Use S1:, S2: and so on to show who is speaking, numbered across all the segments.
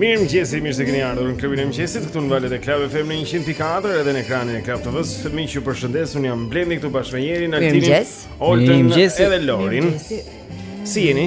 S1: Mirë mëngjesi, mirë se keni ardhur në klubin e mëngjesit Këtu në valët e Club FM në 100.4 Edhe në ekranin e Club TV-së Miq ju përshëndes, unë jam blendi këtu bashkë me Jerin Mirë
S2: mëngjes
S1: Mirë
S3: mëngjesi
S1: Edhe Lorin Si jeni?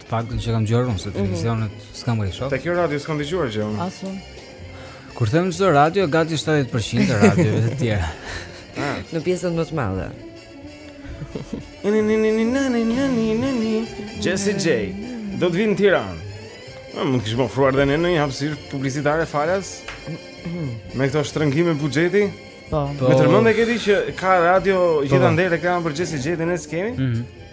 S1: Të
S2: paktën
S3: që kam dëgjuar unë se mhm. televizionet mm -hmm. s'kam gjetur.
S1: Te kjo radio s'kam dëgjuar gjë unë.
S4: Asun.
S3: Kur them çdo radio, gati 70% e radiove të tjera. Ah.
S2: Në pjesën më të madhe.
S1: Jesse J. Do të vijë në Tiranë. Më mund të kishim ofruar dhe ne një hapësirë publicitare falas me këto shtrëngime buxheti.
S4: Po.
S1: Me tërmend e këtij që ka radio gjithandej po. reklamë për Jesse J-in ne s'kemi.
S3: Mhm.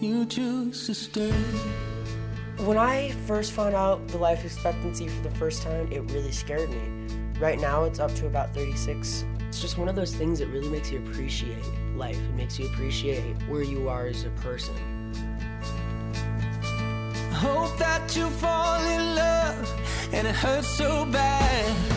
S5: you choose to stay.
S6: When I first found out the life expectancy for the first time, it really scared me. Right now, it's up to about 36. It's just one of those things that really makes you appreciate life. It makes you appreciate where you are as a person.
S5: I hope that you fall in love and it hurts so bad.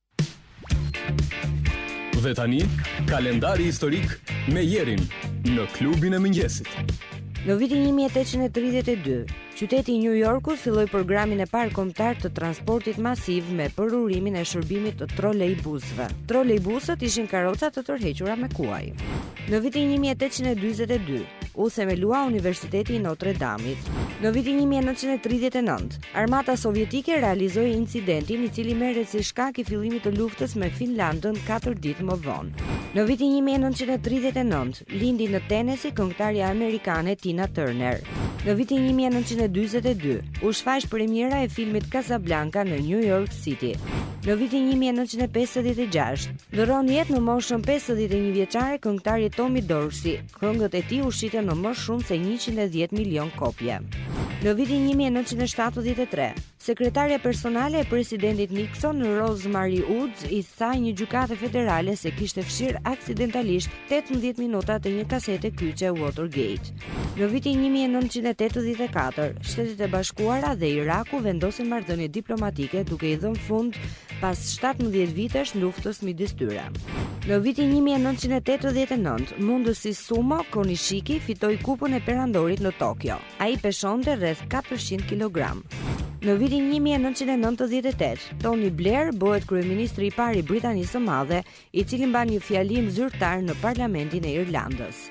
S7: Dhe
S8: tani, kalendari historik me jerin në klubin e mëngjesit.
S2: Në vitin 1832, qyteti i New Yorkut filloi programin e parë kombëtar të transportit masiv me përurimin e shërbimit të trolejbusëve. Trolejbusët ishin karroca të tërhequra me kuaj. Në vitin 1842, u themelua Universiteti i Notre Dame-it. Në vitin 1939, Armata sovjetike realizoi incidentin i cili merret si shkak i fillimit të luftës me Finlandën 4 ditë më vonë. Në vitin 1939 lindi në Tennessee këngëtarja amerikane Tina Turner. Në vitin 1942 u shfaq premiera e filmit Casablanca në New York City. Në vitin 1956 ndërron jetë në moshën 51 vjeçare këngëtari Tommy Dorsey. Këngët e tij u shitën në më shumë se njëqind e dhjetë milionë kopje. Në vitin një mijë e nëntëqind e shtatëdhjetë e tre, sekretarja personale e presidentit Nixon, Rose Mary Woods, i tha një gjykate federale se kishte fshirë aksidentalisht tetëmbëdhjetë minuta të një kasete kyçe Watergate. Në vitin një mijë e nëntëqind e tetëdhjetë e katër, Shtetet e Bashkuara dhe Iraku vendosin marrëdhënie diplomatike duke i dhënë fund pas shtatëmbëdhjetë vitesh luftës midis tyre. Në vitin një mijë e nëntëqind e tetëdhjetë e nëntë, mundësi sumo Konishiki fitoi Kupën e Perandorit në Tokio. Ai peshonte rreth katërqind kilogram. Në vitin një mijë e nëntëqind e nëntëdhjetë e tetë, Tony Blair bëhet kryeministri i parë i Britanisë së Madhe, i cili mban një fjalim zyrtar në Parlamentin e Irlandës.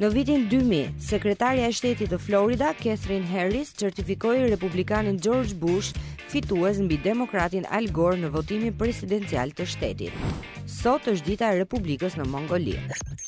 S2: Në vitin 2000, sekretarja e shtetit të Florida, Katherine Harris, certifikoi republikanin George Bush fitues mbi demokratin Al Gore në votimin presidencial të shtetit. Sot është dita e Republikës në Mongoli.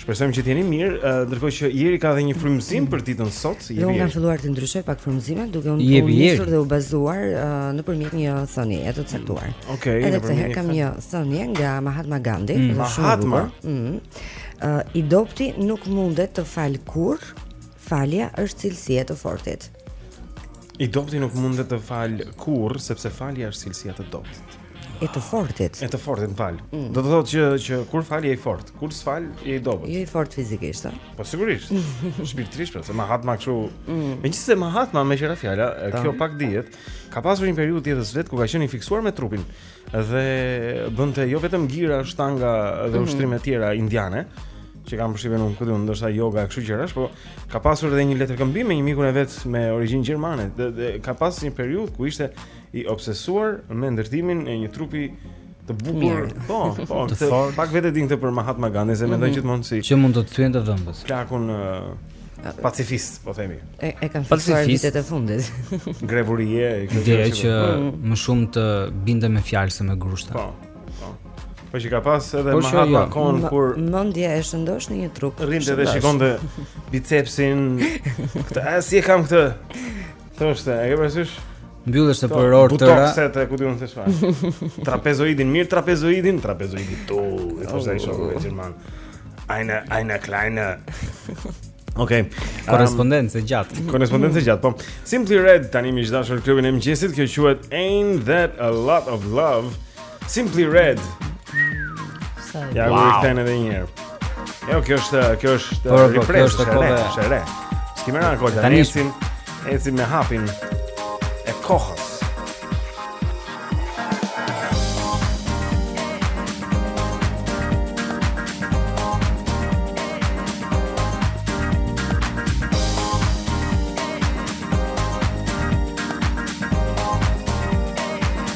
S1: Shpresojmë që të jeni mirë, ndërkohë që Jeri ka edhe një frymëzim për ditën e
S2: sotme, Jeri. Unë kam filluar t'i ndryshoj pak frymëzimet duke u nisur dhe u bazuar nëpërmjet një thënie të caktuar.
S1: Okej.
S2: Okay, edhe këtë herë kam
S1: një
S2: thënie nga Mahatma Gandhi,
S1: mm. Mahatma.
S2: Ëh, mm. uh, i dobëti nuk mundet të falë kurrë, Falja është cilësi e të fortit.
S1: I dobëti nuk mundet të falë kurrë sepse falja është cilësia e të dobëtit.
S2: E të fortit.
S1: E të fortit, fal.
S2: Mm.
S1: Do të thotë që që kur fal je i fort, kur s'fal je i dobët.
S2: Je i fort fizikisht, a?
S1: Po sigurisht. Shpirtërisht, pra, se Mahatma kështu.
S2: Mm.
S1: Megjithëse Mahatma meqë ra fjala, kjo pak dihet, ka pasur një periudhë jetës vet ku ka qenë i fiksuar me trupin. Dhe bënte jo vetëm gira, shtanga dhe
S2: mhm.
S1: ushtrime mm -hmm. të tjera indiane, që kam përshtypjen unë këtu, ndoshta yoga e kështu gjërash, po ka pasur edhe një letërkëmbim me një mikun e vet me origjinë gjermane. Dhe, dhe ka pasur një periudhë ku ishte i obsesuar me ndërtimin e një trupi të bukur. Po, po,
S3: të fort.
S1: Pak veta e dinë këtë për Mahatma Gandhi, se e mendojnë
S3: mhm.
S1: gjithmonë si
S3: që mund të thyen të dhëmbës.
S1: Plakun pacifist, po themi.
S2: E, e kanë fiksuar vitet e fundit.
S1: Grevë urie,
S3: e kjo
S1: gjë
S3: që
S2: mm.
S3: më shumë të binde me fjalë se me grushta.
S1: Po. Po. Po që ka pas edhe
S3: po
S1: Mahatma
S3: jo.
S1: Kohën kur
S2: mendja e shëndoshë në një trup.
S1: Rrinte dhe shikonte bicepsin. Këtë si e kam këtë. Thoshte, e ke parasysh? Mbylleshte
S3: për orë të tëra.
S1: Butokse e ku di unë se çfarë. Trapezoidin, mirë trapezoidin, trapezoidin tu. I thoshte ai shoku gjerman. Eine eine kleine Ok.
S3: Um, korrespondencë e gjatë.
S1: Korrespondencë e gjatë, po. Simply Red tani miq të dashur në klubin e mëngjesit, kjo quhet Ain't That a Lot of Love. Simply Red. Ja,
S3: wow.
S1: u kthyen edhe një herë. Jo, kjo është, kjo është
S3: por, por, kjo është cover.
S1: Është re. S'kemi ngelur në kohë,
S3: tani
S1: ecim, ecim me hapin e kohës.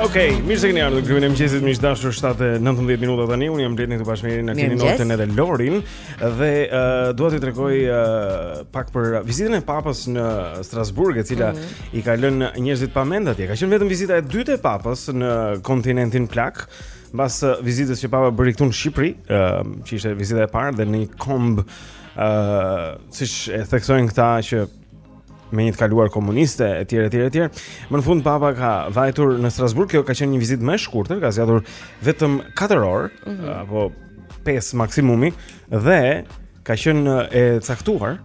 S1: Okej, okay, mirë se keni ardhur këtu në klubin e mëngjesit miq të dashur 7:19 minuta tani. Unë jam Blendi këtu bashkë me Irin Altinin Nordin edhe Lorin dhe uh, dua t'ju tregoj uh, pak për vizitën e Papës në Strasburg, e cila mm -hmm. i ka lënë njerëzit pa mend atje. Ka qenë vetëm vizita e dytë e Papës në kontinentin plak. Mbas uh, vizitës që Papa bëri këtu në Shqipëri, uh, që ishte vizita e parë dhe në një komb, ë, uh, siç e theksojnë këta që me një të kaluar komuniste etj etj etj. Më në fund papa ka vajtur në Strasburg, kjo ka qenë një vizitë më e shkurtër, ka zgjatur vetëm 4 orë
S2: mm -hmm.
S1: apo 5 maksimumi dhe ka qenë e caktuar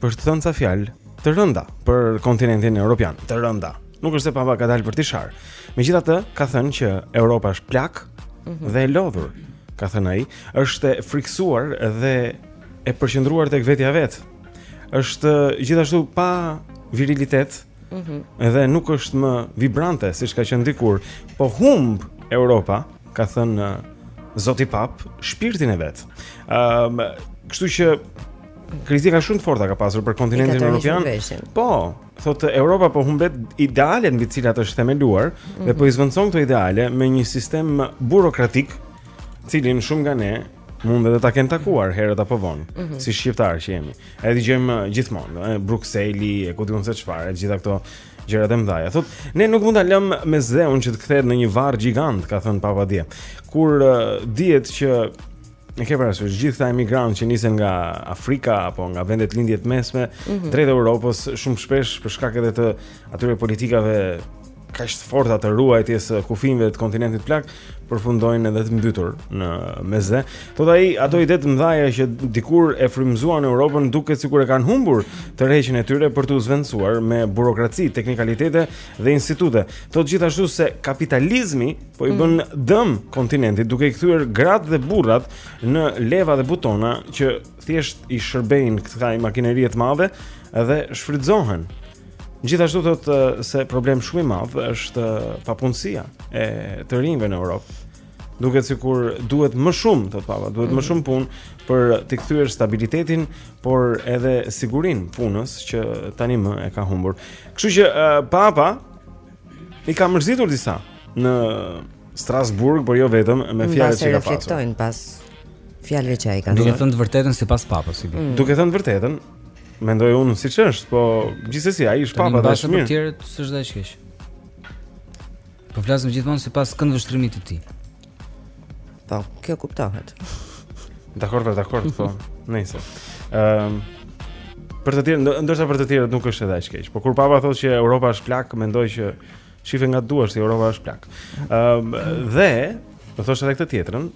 S1: për të thënë ca fjalë të rënda për kontinentin evropian, të rënda. Nuk është se papa ka dalë për të shar. Megjithatë, ka thënë që Europa është plakë
S2: mm -hmm.
S1: dhe e lodhur, ka thënë ai, është e frikësuar dhe e përqendruar tek vetja e vet. është gjithashtu pa virilitet.
S2: Ëh.
S1: Mm dhe nuk është më vibrante siç ka qenë dikur, po humb Europa, ka thënë uh, zoti Papë, shpirtin e vet. Ëm, uh, kështu që kritika shumë të forta ka pasur për kontinentin evropian. Po, thotë Europa po humbet idealet mbi të cilat është themeluar mm -hmm. dhe po i zëvendëson këto ideale me një sistem burokratik, të cilin shumë nga ne mund edhe ta kenë takuar herët apo vonë,
S2: mm -hmm.
S1: si shqiptarë që jemi. E dëgjojmë uh, gjithmonë, e Brukseli, e ku di unë se çfarë, gjithë këto gjërat e mëdha. Thotë, ne nuk mund ta lëmë Mesdheun që të kthehet në një varr gjigant, ka thënë Papa dje. Kur uh, dihet që e ke parasysh gjithë këta emigrantë që nisen nga Afrika apo nga vendet e Lindjes së Mesme
S2: mm -hmm.
S1: drejt Europës, shumë shpesh për shkak edhe të atyre politikave kaq të forta të ruajtjes së kufinjve të kontinentit plak përfundojnë edhe të mbytur në Mesdhe. Thotë ai, ato ide të mëdha që dikur e frymëzuan Europën duket sikur e kanë humbur tërheqjen e tyre për t'u zëvendësuar me burokraci, teknikalitete dhe institute. Thotë gjithashtu se kapitalizmi po i bën mm. dëm kontinentit duke i kthyer gratë dhe burrat në leva dhe butona që thjesht i shërbejnë kësaj makinerie të madhe dhe shfrytëzohen Gjithashtu thotë eh, se problem shumë i madh është eh, papunësia e të rinjve në Europë. Duket sikur duhet më shumë, thotë papa, duhet më mm. shumë punë për t'i kthyer stabilitetin, por edhe sigurinë e punës që tanimë e ka humbur. Kështu që eh, papa i ka mërzitur disa në Strasburg, por jo vetëm me fjalët që ka pasur.
S2: Pas fjalëve që ai ka thënë.
S3: Duke
S2: thënë
S3: të vërtetën sipas papës, sigurisht mm.
S1: Duke thënë të vërtetën, Mendoj unë siç është, po gjithsesi ai është papa
S3: dhe
S1: është mirë.
S3: Për
S1: të
S3: tjerët s'është edhe aq keq. Po flasim gjithmonë sipas këndvështrimit të tij.
S2: Po, kjo kuptohet.
S1: Dakor, dakor, po. Nejse. Ehm um, për të tjerë, ndërsa për të tjerët nuk është edhe aq keq. Po kur papa thotë që Europa është plakë, mendoj që Shife nga të duash se Europa është plakë. Ëm uh, dhe do thosha edhe këtë tjetrën,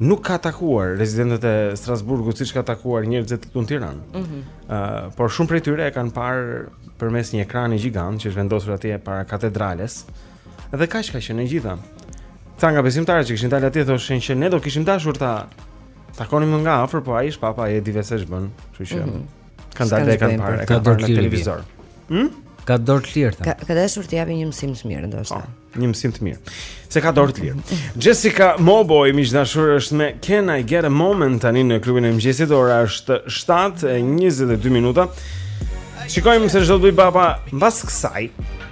S1: nuk ka takuar rezidentët e Strasburgut siç ka takuar njerëzit këtu në Tiranë.
S2: Ëh.
S1: Mm -hmm. uh, por shumë prej tyre e kanë parë përmes një ekrani gjigant që është vendosur atje para katedrales. Dhe kaq ka qenë e gjitha. Ca nga besimtarët që kishin dalë atje thoshin që ne do kishim dashur ta takonim më nga afër, po ai është papa e di vetë ç'bën, kështu që.
S2: Mm
S1: -hmm.
S2: Kanë
S1: dalë dhe kanë parë, kanë parë në televizor. Hm?
S3: Ka dorë të lirë.
S2: Ka ka dashur të japë një mësim të mirë ndoshta.
S1: Po, një mësim të mirë. Se ka dorë të lirë. Jessica Mauboy miq të dashur është me Can I get a moment tani në klubin e mëngjesit ora është 7:22 minuta. Shikojmë se ç'do të bëjë papa mbas kësaj.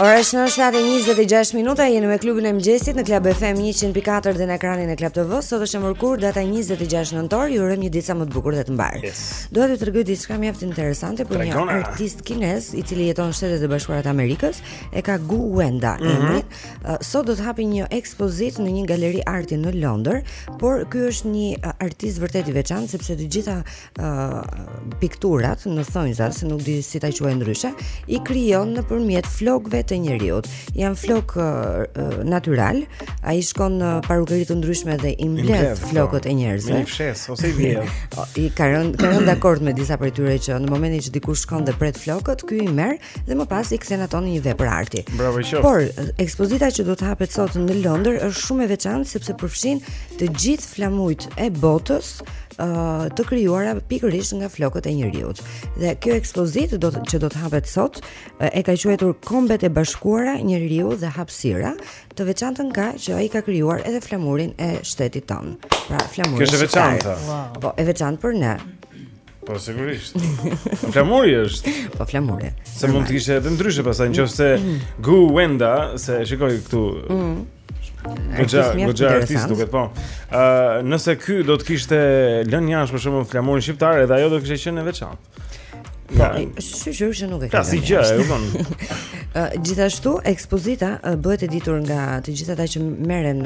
S2: Ora shënon 7:26 minuta, jemi me klubin e mëngjesit në Club FM 100.4 dhe në ekranin e Club TV. Sot është e mërkurë data 26 nëntor, ju urojmë një ditë sa më të bukur dhe të mbarë.
S1: Yes.
S2: Dua t'ju tregoj diçka mjaft interesante për një artist kinez i cili jeton në Shtetet e Bashkuara të Amerikës, e ka Gu Wenda
S1: mm-hmm
S2: emrin. Sot do të hapë një ekspozitë në një galeri arti në Londër, por ky është një artist vërtet i veçantë sepse të gjitha uh, pikturat në thonjza, se nuk di si t'i quaj ndryshe, i krijon nëpërmjet flokëve të njeriut. Janë flokë uh, natyralë, ai shkon në parukeri të ndryshme dhe i mbledh
S1: po.
S2: flokët e njerëzve.
S1: Me fshesë ose i vjedh.
S2: Ai ka rënë ka rënë dakord me disa prej tyre që në momentin që dikush shkon dhe pret flokët, ky i merr dhe më pas i kthen ato në një vepër arti.
S1: Bravo qoftë.
S2: Por ekspozita që do të hapet sot në Londër është shumë e veçantë sepse përfshin të gjithë flamujt e botës uh, të krijuara pikërisht nga flokët e njeriut. Dhe kjo ekspozitë do të, që do të hapet sot e ka quajtur Kombet e Bashkuara Njeriu dhe Hapësira, të veçantën ka që ai ka krijuar edhe flamurin e shtetit tonë. Pra, flamurin.
S1: Kjo është e veçantë. Wow.
S2: Po, e veçantë për ne.
S1: Po sigurisht. Po flamuri është.
S2: Po flamuri.
S1: Se mund të ishte edhe ndryshe pastaj nëse mm. Gu Wenda se e shikoj këtu.
S2: Mm.
S1: Goxha, goxha artist duket po. Ë, uh, nëse ky do të kishte lënë jashtë për shembull flamurin shqiptar, edhe ajo do të kishte qenë e veçantë.
S2: Po, shyqyr që nuk e
S1: ka.
S2: Tash
S1: gjë, e kupton.
S2: Gjithashtu ekspozita bëhet e ditur nga të gjithë ata që merren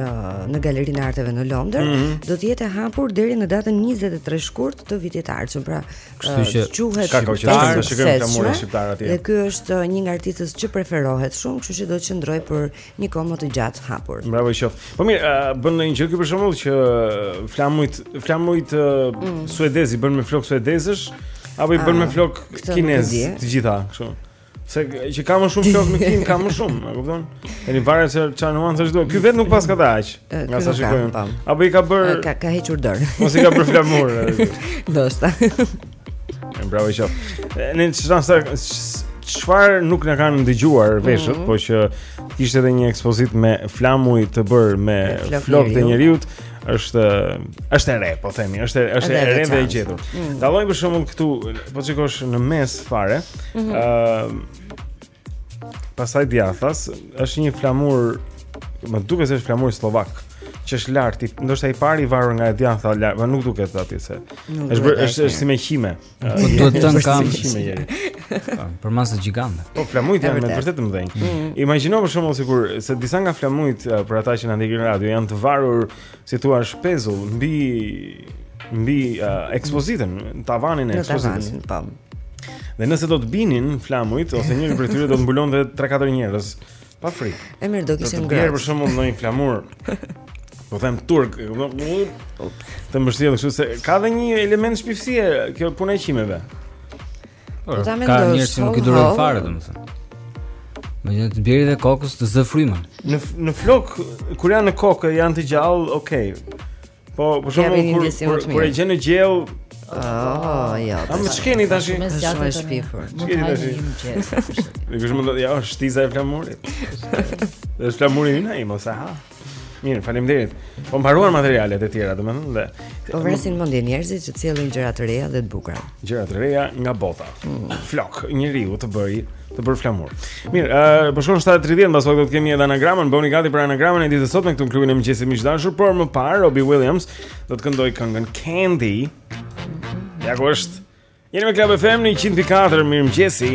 S2: në Galerinë e Arteve në Londër,
S1: mm -hmm.
S2: do të jetë e hapur deri në datën 23 shkurt të vitit të ardhshëm. Pra,
S3: kështu që
S1: ka kohë që të shikojmë flamurin shqiptar atje.
S2: Dhe ky është uh, një nga artistët që preferohet shumë, kështu që do të qëndrojë për një kohë më të gjatë hapur.
S1: Bravo i qoftë. Po mirë, uh, bën një gjë për shembull që uh, flamujt, flamujt
S2: mm.
S1: suedezë i bën me flokë suedezësh apo i bën me flokë
S2: kinezë
S1: të gjitha, kështu. Meqë ka më shumë flokë në Kinë, ka më shumë, e kupton? Tani varet se çfarë nuancash duhet. Ky vetë nuk paska dhe aq. Nga sa shikojmë.
S2: Po.
S1: Apo i ka bërë
S2: ka ka hequr dorë.
S1: Mos i ka bërë flamur.
S2: Ndoshta.
S1: Bravo i qoftë. Ne çfarë s'... çfarë nuk na kanë dëgjuar veshët,
S2: mm -hmm.
S1: po që kishte edhe një ekspozitë me flamuj të bërë me flokë të
S2: njeriut.
S1: është është e re, po themi, është është e re dhe e gjetur.
S2: Mm.
S1: Dalloj për shembull këtu, po shikosh në mes fare. Ëh.
S2: Mm
S1: -hmm. Pastaj djathtas, është një flamur, më duket se është flamur sllovak. Ëh që është lart, ndoshta i pari i varur nga e djathta, po nuk duket aty se. Është është është si me qime.
S3: Po duhet të
S1: thënë
S3: kam
S1: shime jeri.
S3: Po, përmasa gjigande.
S1: Po flamujt janë me të vërtetë të mëdhenj.
S2: Mm.
S1: Imagjino për shembull sikur se disa nga flamujt eh, për ata që na ndjekin në radio janë të varur, si të thuash, pezull mbi mbi uh, ekspozitën, tavanin e ekspozitës.
S2: Në tavanin, po.
S1: Dhe nëse do të binin flamujt ose njëri prej tyre do të mbulonte 3-4 njerëz Pa frikë.
S2: E mirë do kishim
S1: grat. Për shembull në një flamur. Po them turk, e kupton? Të mbështjellë kështu se ka dhe një element shpifësie kjo puna e qimeve.
S3: Po
S2: ta mendosh.
S3: Ka njerëz që nuk i durojnë fare domethënë. Më jep të bjerë dhe kokës të zë frymën.
S1: Në në flok kur janë në kokë janë të gjallë, okay. Po, për shembull kur e gjen në gjellë
S2: Oh, ja.
S1: A më shkeni tash?
S2: Më
S4: zgjatë të
S2: shpifur.
S4: Më
S1: shkeni tash. Ne kishim ndonjë ja, shtiza e flamurit. Është flamuri i nai, mos e ha.
S5: Mirë, faleminderit. Po mbaruan materialet e tjera, domethënë dhe
S2: po vrasin mendjen njerëzit që të sjellin gjëra të reja dhe të bukura.
S5: Gjëra të reja nga bota. Mm. Flokë njeriu të bëri të bërë flamur. Mirë, uh, po shkon 7:30, më pas do të kemi edhe anagramën, bëhuni gati për anagramën e ditës sotme këtu në klubin e mëngjesit miq të dashur, por më parë Robbie Williams do të këndojë këngën Candy. Ja ku është. Jeni me Club FM 104, mirë mëngjesi.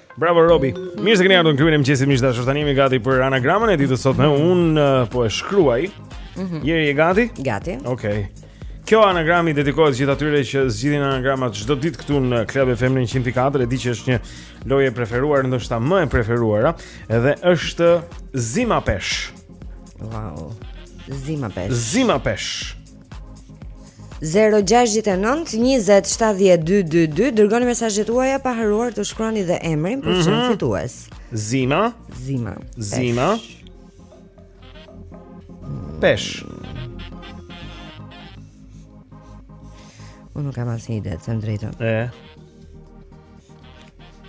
S5: Bravo Robi. Mirë se keni ardhur në klubin e mëngjesit miq të dashur. Tani jemi gati për anagramën e ditës sotme. Unë uh, po e shkruaj.
S2: Mm -hmm.
S5: Jeri je gati?
S2: Gati.
S5: Okej. Okay. Kjo anagramë i dedikohet gjithë atyre që zgjidhin anagramat çdo ditë këtu në Club FM 104. E di që është një lojë e preferuar, ndoshta më e preferuara, edhe është Zima Pesh.
S2: Wow. Zima Pesh.
S5: Zima Pesh.
S2: 0-6-9-20-70-222 Dërgoni mesazhet tuaja pa harruar të shkroni dhe emrin për të qenë
S5: mhm.
S2: fitues
S5: Zima
S2: Zima
S5: Zima Pesh
S2: Unë nuk kam asnjë ide, të them të drejtën
S5: E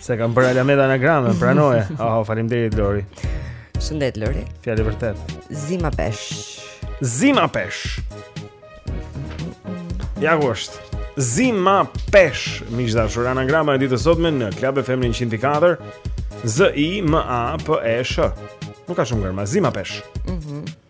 S5: Se kam bërë alamet anagrame, pranoje. Oh, faleminderit Lori.
S2: Shëndet Lori.
S5: Fjalë vërtet.
S2: Zima pesh.
S5: Zima pesh. Ja ku është. Zima pesh, miq të dashur, anagrama e ditës sotme në Club FM 104. Z I M A P E S H. Nuk ka shumë gërma, zima pesh.
S2: Mhm.
S9: Mm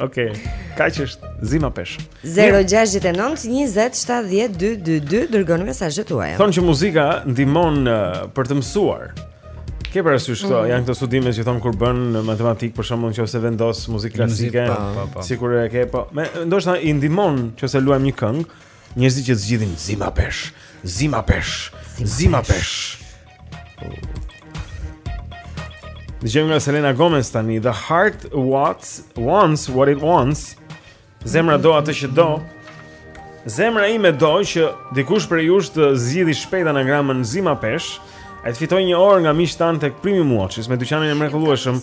S9: Okej. Okay. Kaq është zima pesh?
S2: 069 20 70 222 dërgoni mesazhet tuaja.
S9: Thonë që muzika ndihmon uh, për të mësuar. Ke parasysh këto,
S2: mm -hmm.
S9: janë këto studime që thonë kur bën matematikë, për shembull, nëse vendos muzikë klasike,
S3: po, po, po.
S9: sikur e ke, po. E ndoshta i ndihmon nëse luajmë një këngë, Njerëzit që të zgjidhin zima pesh, zima pesh, zima pesh. Dëgjojmë nga Selena Gomez tani, the heart wants, wants what it wants, zemra do atë që do, zemra ime do që dikush prej jush të zgjidhi shpejt anagramën zima pesh, e të fitojë një orë nga miqtë tanë tek Premium Watches me dyqanin e mrekullueshëm,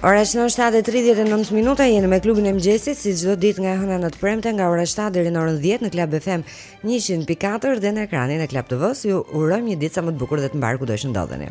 S2: Ora shënon 7:39 minuta jeni me klubin e mëngjesit si çdo ditë nga e hëna në të premte nga ora 7 deri në orën 10 në Club FM 104 dhe në ekranin e Club TV-së ju urojmë një ditë sa më të bukur dhe të mbarë kudo që ndodheni.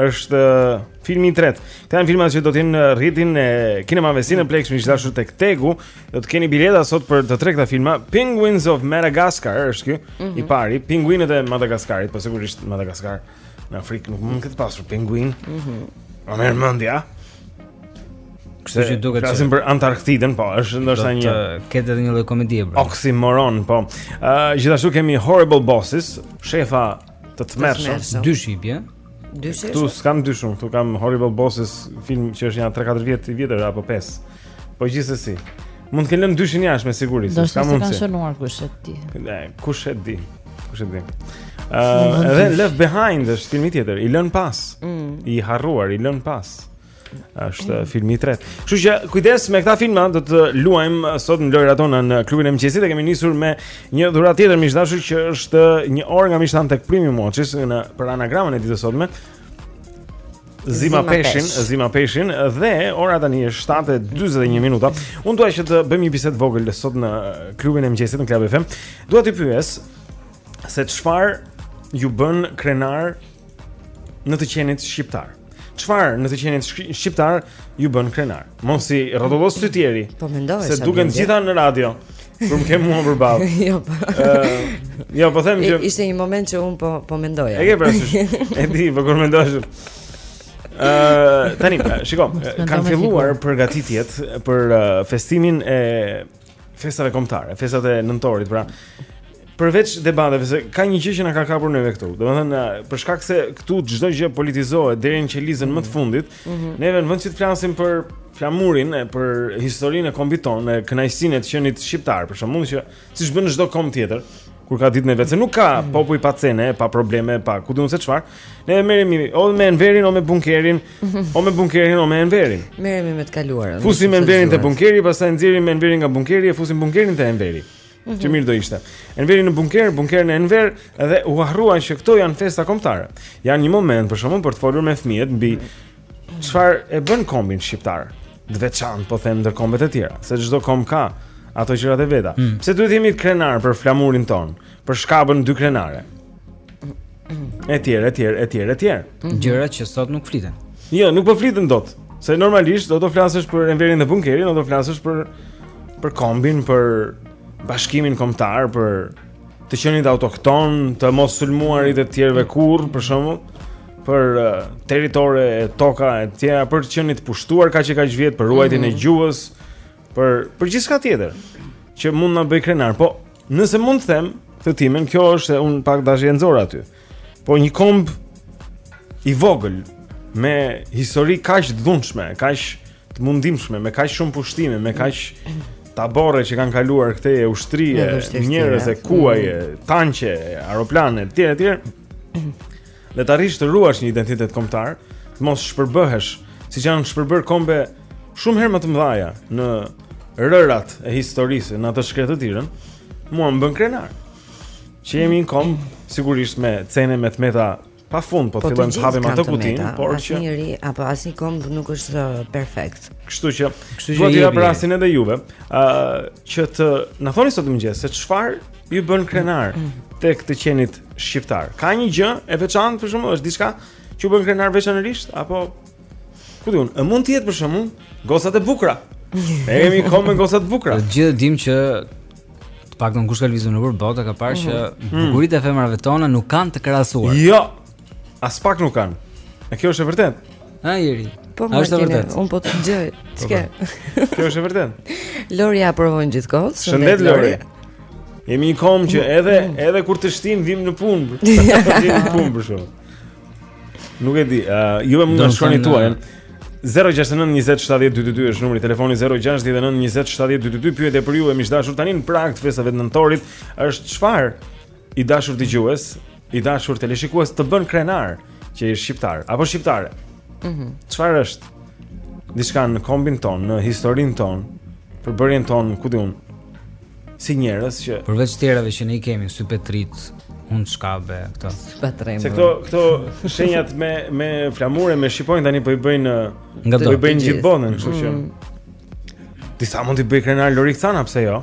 S1: është uh, filmi i tretë. Këta janë filmat që do të jenë në rrjetin e kinemave Cineplexx gjithashtu tek Tegu. Do të keni bileta sot për të tre këta filma. Penguins of Madagascar është ky,
S2: mm -hmm.
S1: i pari, Pinguinët e Madagaskarit, po sigurisht Madagaskar. Në Afrikë nuk mund të ketë pasur pinguin.
S2: Mhm.
S1: Mm Ma merr mendja.
S3: Kështu që duket.
S1: Flasim për Antarktidën, po, është ndoshta një.
S3: Ketë edhe një lloj komedie.
S1: Oxymoron, po. Ë, uh, gjithashtu kemi Horrible Bosses, shefa Të tmerrshëm.
S2: Dyshi. Dyshi.
S1: Këtu s'kam dysh unë, këtu kam Horrible Bosses, film që është nja 3-4 vjet i vjetër apo 5. Po gjithsesi. Mund të kenë lënë dyshin jashtë me siguri, s'ka
S4: mundësi. Do të
S1: kanë
S4: shënuar kush e di.
S1: Ne, kush e di? Kush e di? Ëh, uh, edhe Left Behind është filmi tjetër, i lënë pas.
S2: Mm.
S1: I harruar, i lënë pas. Është mm. filmi i tretë. Kështu që kujdes me këta filma, do të luajmë sot në lojërat tona në klubin e mëngjesit e kemi nisur me një dhuratë tjetër miq të dashur që është një orë nga miqtë tanë tek Premium Watches në për anagramën e ditës së sotme. Zima,
S2: zima
S1: peshin,
S2: pesh.
S1: zima peshin dhe ora tani është 7:41 minuta. Unë dua që të bëjmë një bisedë të vogël sot në klubin e mëngjesit në Club FM. Dua të pyes se çfarë ju bën krenar në të qenit shqiptar. Çfarë në të qenit shqiptar ju bën krenar? Mos i rrotullo sytë, Jeri.
S2: Po mendoj
S1: se duken
S2: të
S1: gjitha në radio. Kur më ke mua përballë.
S2: Jo. Po.
S1: Ëh, jo, po them që
S2: ishte një moment që unë po po mendoja.
S1: E ke parasysh? E di, po kur mendosh. Ëh, tani, shiko, kanë filluar përgatitjet për festimin e festave kombëtare, festat e nëntorit, pra përveç debateve se ka një gjë që na ka kapur neve këtu. Domethënë për shkak se këtu çdo gjë politizohet deri në qelizën më të fundit,
S2: mm -hmm.
S1: neve në vend që të flasim për flamurin e për historinë e kombit tonë, e kënaqësinë e të qenit shqiptar, për shkakun që siç bën çdo komb tjetër, kur ka ditën e vet, se nuk ka popull pa cene, pa probleme, pa ku di unë se çfarë. Ne e merremi o me Enverin o me bunkerin, o me bunkerin o me Enverin.
S2: Merremi me të kaluarën.
S1: Fusim Enverin te bunkeri, pastaj nxjerrim Enverin nga bunkeri e fusim bunkerin te Enveri. Mm -hmm. Që mirë do ishte. Enveri në bunker, bunker në Enver dhe u harrua që këto janë festa kombëtare. Janë një moment për shembull për të folur me fëmijët mbi çfarë mm -hmm. e bën kombin shqiptar. Të veçantë, po them ndër kombet e tjera, se çdo komb ka ato gjërat e veta. Mm. Pse duhet të jemi krenar për flamurin tonë, për shkabën dykrenare? Etj, etj, etj, etj.
S3: Gjëra që sot nuk fliten.
S1: Jo, nuk po fliten dot. Se normalisht do të flasësh për Enverin dhe bunkerin, do të flasësh për për kombin, për bashkimin kombëtar, për të qenit autokton, të mos sulmuarit e të tjerëve kurrë, për shembull, për uh, territore e toka e tjera, për të qenit të pushtuar kaq e kaq vjet, për ruajtjen mm -hmm. e mhm. gjuhës, për për gjithçka tjetër që mund na bëjë krenar. Po, Nëse mund të them, të timen, kjo është, se unë pa dashje e nxora aty. Po një komb i vogël, me histori kaq të dhunshme, kaq të mundimshme, me kaq shumë pushtime, me kaq taborre që kanë kaluar këtej e
S2: ushtri e,
S1: njerëz e kuaje, tanke, aeroplane, tjere, tjere, Dhe të arrish të ruash një identitet kombëtar, të mos shpërbëhesh, siç janë shpërbërë kombe shumë herë më të mëdha në rërat e historisë në atë shkretëtirën, mua më bën krenar. Që jemi një komb sigurisht me cene me të meta pa fund po,
S2: po
S1: fillojmë të hapim
S2: atë
S1: kutinë, por që
S2: asnjëri apo asnjë komb nuk është uh, perfekt.
S1: Kështu që,
S3: kështu që
S1: do
S3: t'ju
S1: jap rastin edhe juve, ë uh, që të na thoni sot në mëngjes se çfarë ju bën krenar tek të qenit shqiptar. Ka një gjë e veçantë për shembull, është diçka që ju bën krenar veçanërisht apo ku di unë, e mund të jetë për shembull gocat e bukura. Ne jemi kombi me gocat e bukura.
S3: Të gjithë e dimë që të paktën kush ka lëvizur nëpër botë ka parë që mhm. bukuritë e femrave tona nuk kanë të krahasuar.
S1: Jo. Aspak nuk kanë. E kjo është e vërtetë.
S3: Ha ieri.
S2: Po,
S3: a është e vërtetë.
S2: Un po të gjej. Çka? Po, po.
S1: Kjo është e vërtetë.
S2: Lori e aprovon gjithë kohën.
S1: Shëndet Lori. Jemi një komb që edhe edhe kur teshtijmë vijmë në punë. Vijmë në punë për shembull.
S10: Nuk e di. Uh, ju mund të shkruani tuaj. 069 20 70 222 është numri i telefonit 069 20 70 222 pyetja për ju o miq të dashur tani në prag të festave të nëntorit është çfarë i dashur dëgjues I dashur teleshikues të bën krenar që je shqiptar apo shqiptare.
S2: Mhm.
S10: Mm Çfarë është? Diçka në kombin tonë, në historinë tonë, përbërjen tonë, ku di unë. Si njerëz që
S3: përveç të tjerave që ne i kemi sy petrit, hundë shkabe këto.
S2: Patjetër.
S10: Se këto këto shenjat me me flamure me shqiponjë tani po i bëjnë
S3: ngado,
S10: po i
S2: bën
S10: gjithë bota, kështu që.
S2: Mm.
S10: Disa mund t'i bëjë krenar Lorik Cana, pse jo?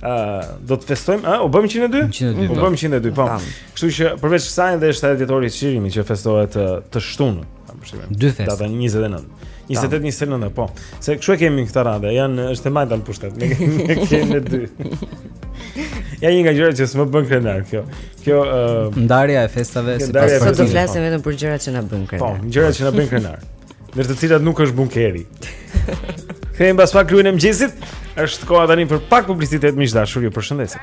S10: Uh, do të festojmë, a, u bëmë 102?
S3: 102
S10: u bëmë 102, po. Kështu që përveç kësaj edhe është 70 vjetori i çlirimit që festohet, uh, të shtunën, kam përshtypjen.
S3: Dy festa.
S10: Data 29. 28 29, po. Se kështu e kemi këtë radhë, janë është e majta në pushtet. Ne kemi të dy. Ja një nga gjërat që s'më bën krenar kjo. Kjo uh,
S3: ndarja e festave sipas.
S2: Sot do flasim vetëm për gjërat që na bën krenar.
S10: Po, gjërat që na bën krenar. ndër të cilat nuk është bunkeri. Kthehemi pas pak në klubin e mëngjesit. Është koha tani për pak publicitet miq të dashur, ju përshëndesim.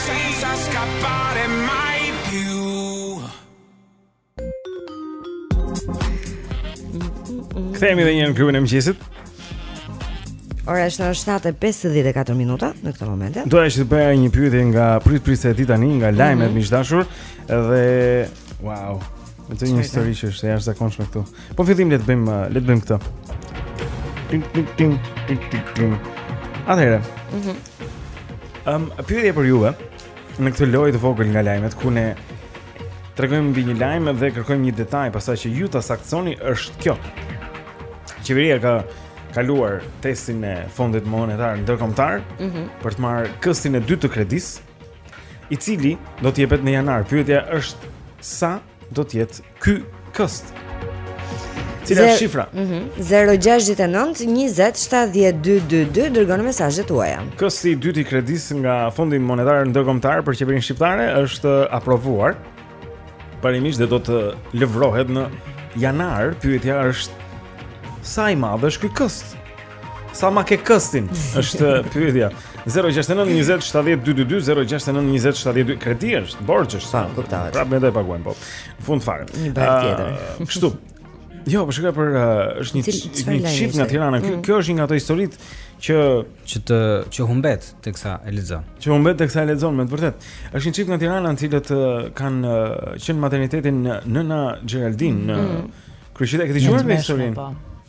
S1: Kthehemi edhe një herë në klubin e mëngjesit.
S2: Ora është ora 7:54 minuta në këtë moment.
S1: Do të bëjmë një pyetje nga prit prit e di tani nga lajmet
S2: mm -hmm.
S1: miq të dashur dhe wow. Me të një histori që është e jashtëzakonshme këtu. Po fillimisht le të bëjmë le të bëjmë këtë. Atëherë.
S2: Mhm.
S1: Ëm, um, pyetja për juve. Në këtë lojë të vogël nga lajmet ku ne tregojmë mbi një lajm dhe kërkojmë një detaj, pastaj që ju ta saktësoni është kjo. Qeveria ka kaluar testin e Fondit Monetar Ndërkombëtar
S2: mm -hmm.
S1: për të marrë këstin e dytë të kredisë, i cili do të jepet në janar. Pyetja është sa do të jetë ky këst. Cila është shifra?
S2: Mhm. 069 20 7222 dërgoni mesazhet tuaja.
S1: Kësti i dytë i kredisë nga Fondi Monetar Ndërkombëtar për Qeverinë Shqiptare është aprovuar parimisht dhe do të lëvrohet në janar. Pyetja është sa i madh është ky këst? Sa ma ke këstin? Është pyetja. 069 20 70 222 069 20 70 222 kredi është, borxh është.
S2: Sa kuptohet?
S1: Prapë ne do e paguajmë po. Në fund fare.
S2: Një
S1: bar
S2: tjetër.
S1: Ah, kështu. Jo, po shikoj për ah, është një një çift nga Tirana. Ky
S2: mm.
S1: kjo është një nga ato historitë që
S3: që të çmendet teksa e lexon.
S1: Çmendet teksa e lexon me të vërtetë. Është një çift nga Tirana, të cilët ah, kanë qenë në maternitetin Nëna Geraldinë në
S2: mm.
S1: Kryqëzet e
S2: këtij
S1: qyteti
S2: historinë.
S1: Po.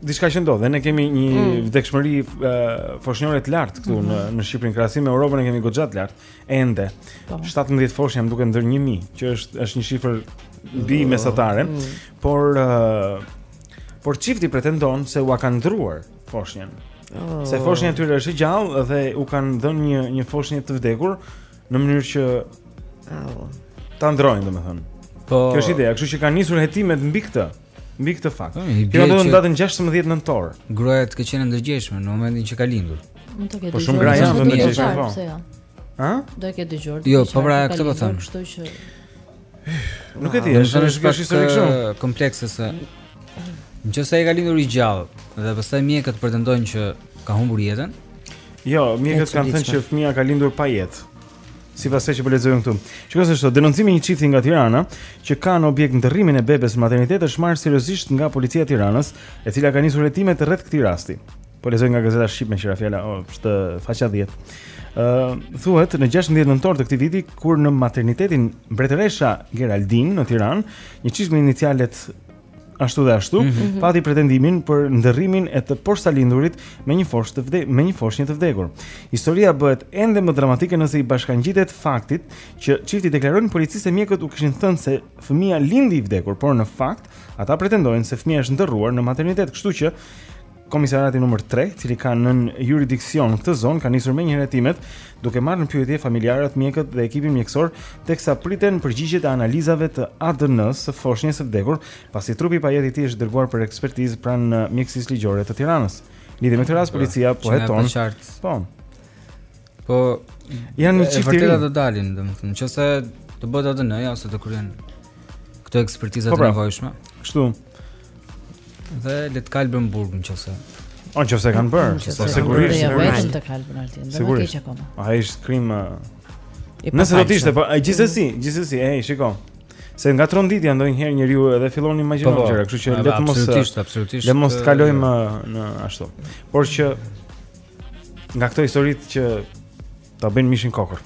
S1: Diçka që ndodh dhe ne kemi një
S2: mm.
S1: vdekshmëri uh, foshnjore të lartë këtu mm -hmm. në mhm. në Shqipëri në krahasim me Europën e kemi goxha të lartë. Ende.
S4: Po.
S1: 17 foshnja më duket ndër 1000, që është është një shifër mbi
S2: mm.
S1: mesatare,
S2: mm.
S1: por uh, por çifti pretendon se ua kanë ndërruar foshnjën.
S2: Oh.
S1: Se foshnja e tyre është e gjallë dhe u kanë dhënë një një foshnjë të vdekur në mënyrë që
S2: oh.
S1: ta ndërrojnë, domethënë.
S3: Po.
S1: Kjo është ideja, kështu që kanë nisur hetimet mbi këtë. Mbi këtë fakt.
S3: Po,
S1: Kjo do
S3: të
S1: thotë datën 16 nëntor.
S3: Gruaja ka qenë e ndërgjegjshme në momentin që ka lindur.
S4: Mund të ketë.
S1: Po shumë gra janë të ndërgjegjshme po.
S4: Jo?
S1: Ë?
S4: Do e ketë dëgjuar.
S3: Jo, po pra këtë po them.
S4: Kështu që
S1: Nuk e di, është një si histori shumë
S3: eh, komplekse se nëse ai ka lindur i gjallë dhe pastaj mjekët pretendojnë që ka humbur jetën.
S1: Jo, mjekët kanë thënë që fëmija ka lindur pa jetë. Sipas asaj që po lexojmë këtu. Shikoj se është denoncimi i një çifti nga Tirana që kanë objekt ndërrimin e bebes në maternitet është marrë seriozisht nga policia e Tiranës, e cila ka nisur hetimet rreth këtij rasti. Po lexoj nga gazeta Shqip meqë ra fjala, është faqja 10. Ë, uh, thuhet në 16 nëntor të këtij viti kur në maternitetin Mbretëresha Geraldine në Tiranë, një çift me inicialet ashtu dhe ashtu,
S3: mm -hmm.
S1: pati pretendimin për ndërrimin e të porsalindurit me një foshnjë të vde me një foshnjë të vdekur. Historia bëhet ende më dramatike nëse i bashkangjitet faktit që çifti deklaron policisë se mjekët u kishin thënë se fëmija lindi i vdekur, por në fakt ata pretendojnë se fëmija është ndërruar në maternitet, kështu që Komisariati numër tre, i cili ka nën juridiksion këtë zonë, ka nisur menjëherë hetimet, duke marrë në pyetje familjarët, mjekët dhe ekipin mjekësor, teksa priten përgjigjet e analizave të ADN-së së foshnjës së vdekur, pasi trupi i pajetë i tij është dërguar për ekspertizë pranë Mjekësisë Ligjore të Tiranës. Lidhur me këtë rast policia po heton. Po.
S3: Po
S1: janë një çift që
S3: do të dalin, domethënë, nëse të bëhet ADN-ja ose të kryhen këto ekspertiza
S1: po,
S3: të
S1: pra,
S3: nevojshme.
S1: Kështu.
S3: Dhe le të kalben në burg nëse.
S1: O nëse kanë bërë, po sigurisht.
S4: Jo vetëm të kalben aty, po më keq akoma.
S1: Ai është krim. Nëse do të ishte, po gjithsesi, gjithsesi, ej, shiko. Se nga tronditja ndonjëherë njeriu edhe fillon të imagjinojë
S3: po, po.
S1: gjëra, kështu që le të mos
S3: absolutisht, absolutisht.
S1: Le mos të kalojmë në ashtu. Por që Nga këto historitë që ta bëjnë mishin kokërr.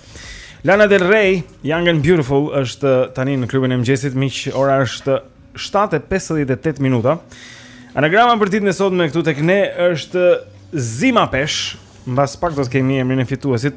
S1: Lana Del Rey, Young and Beautiful është tani në klubin e mëngjesit, miq, ora është 7:58 minuta. Anagrama për ditën e sotme këtu tek ne është Zima Pesh. Mbas pak do të kemi emrin e fituesit.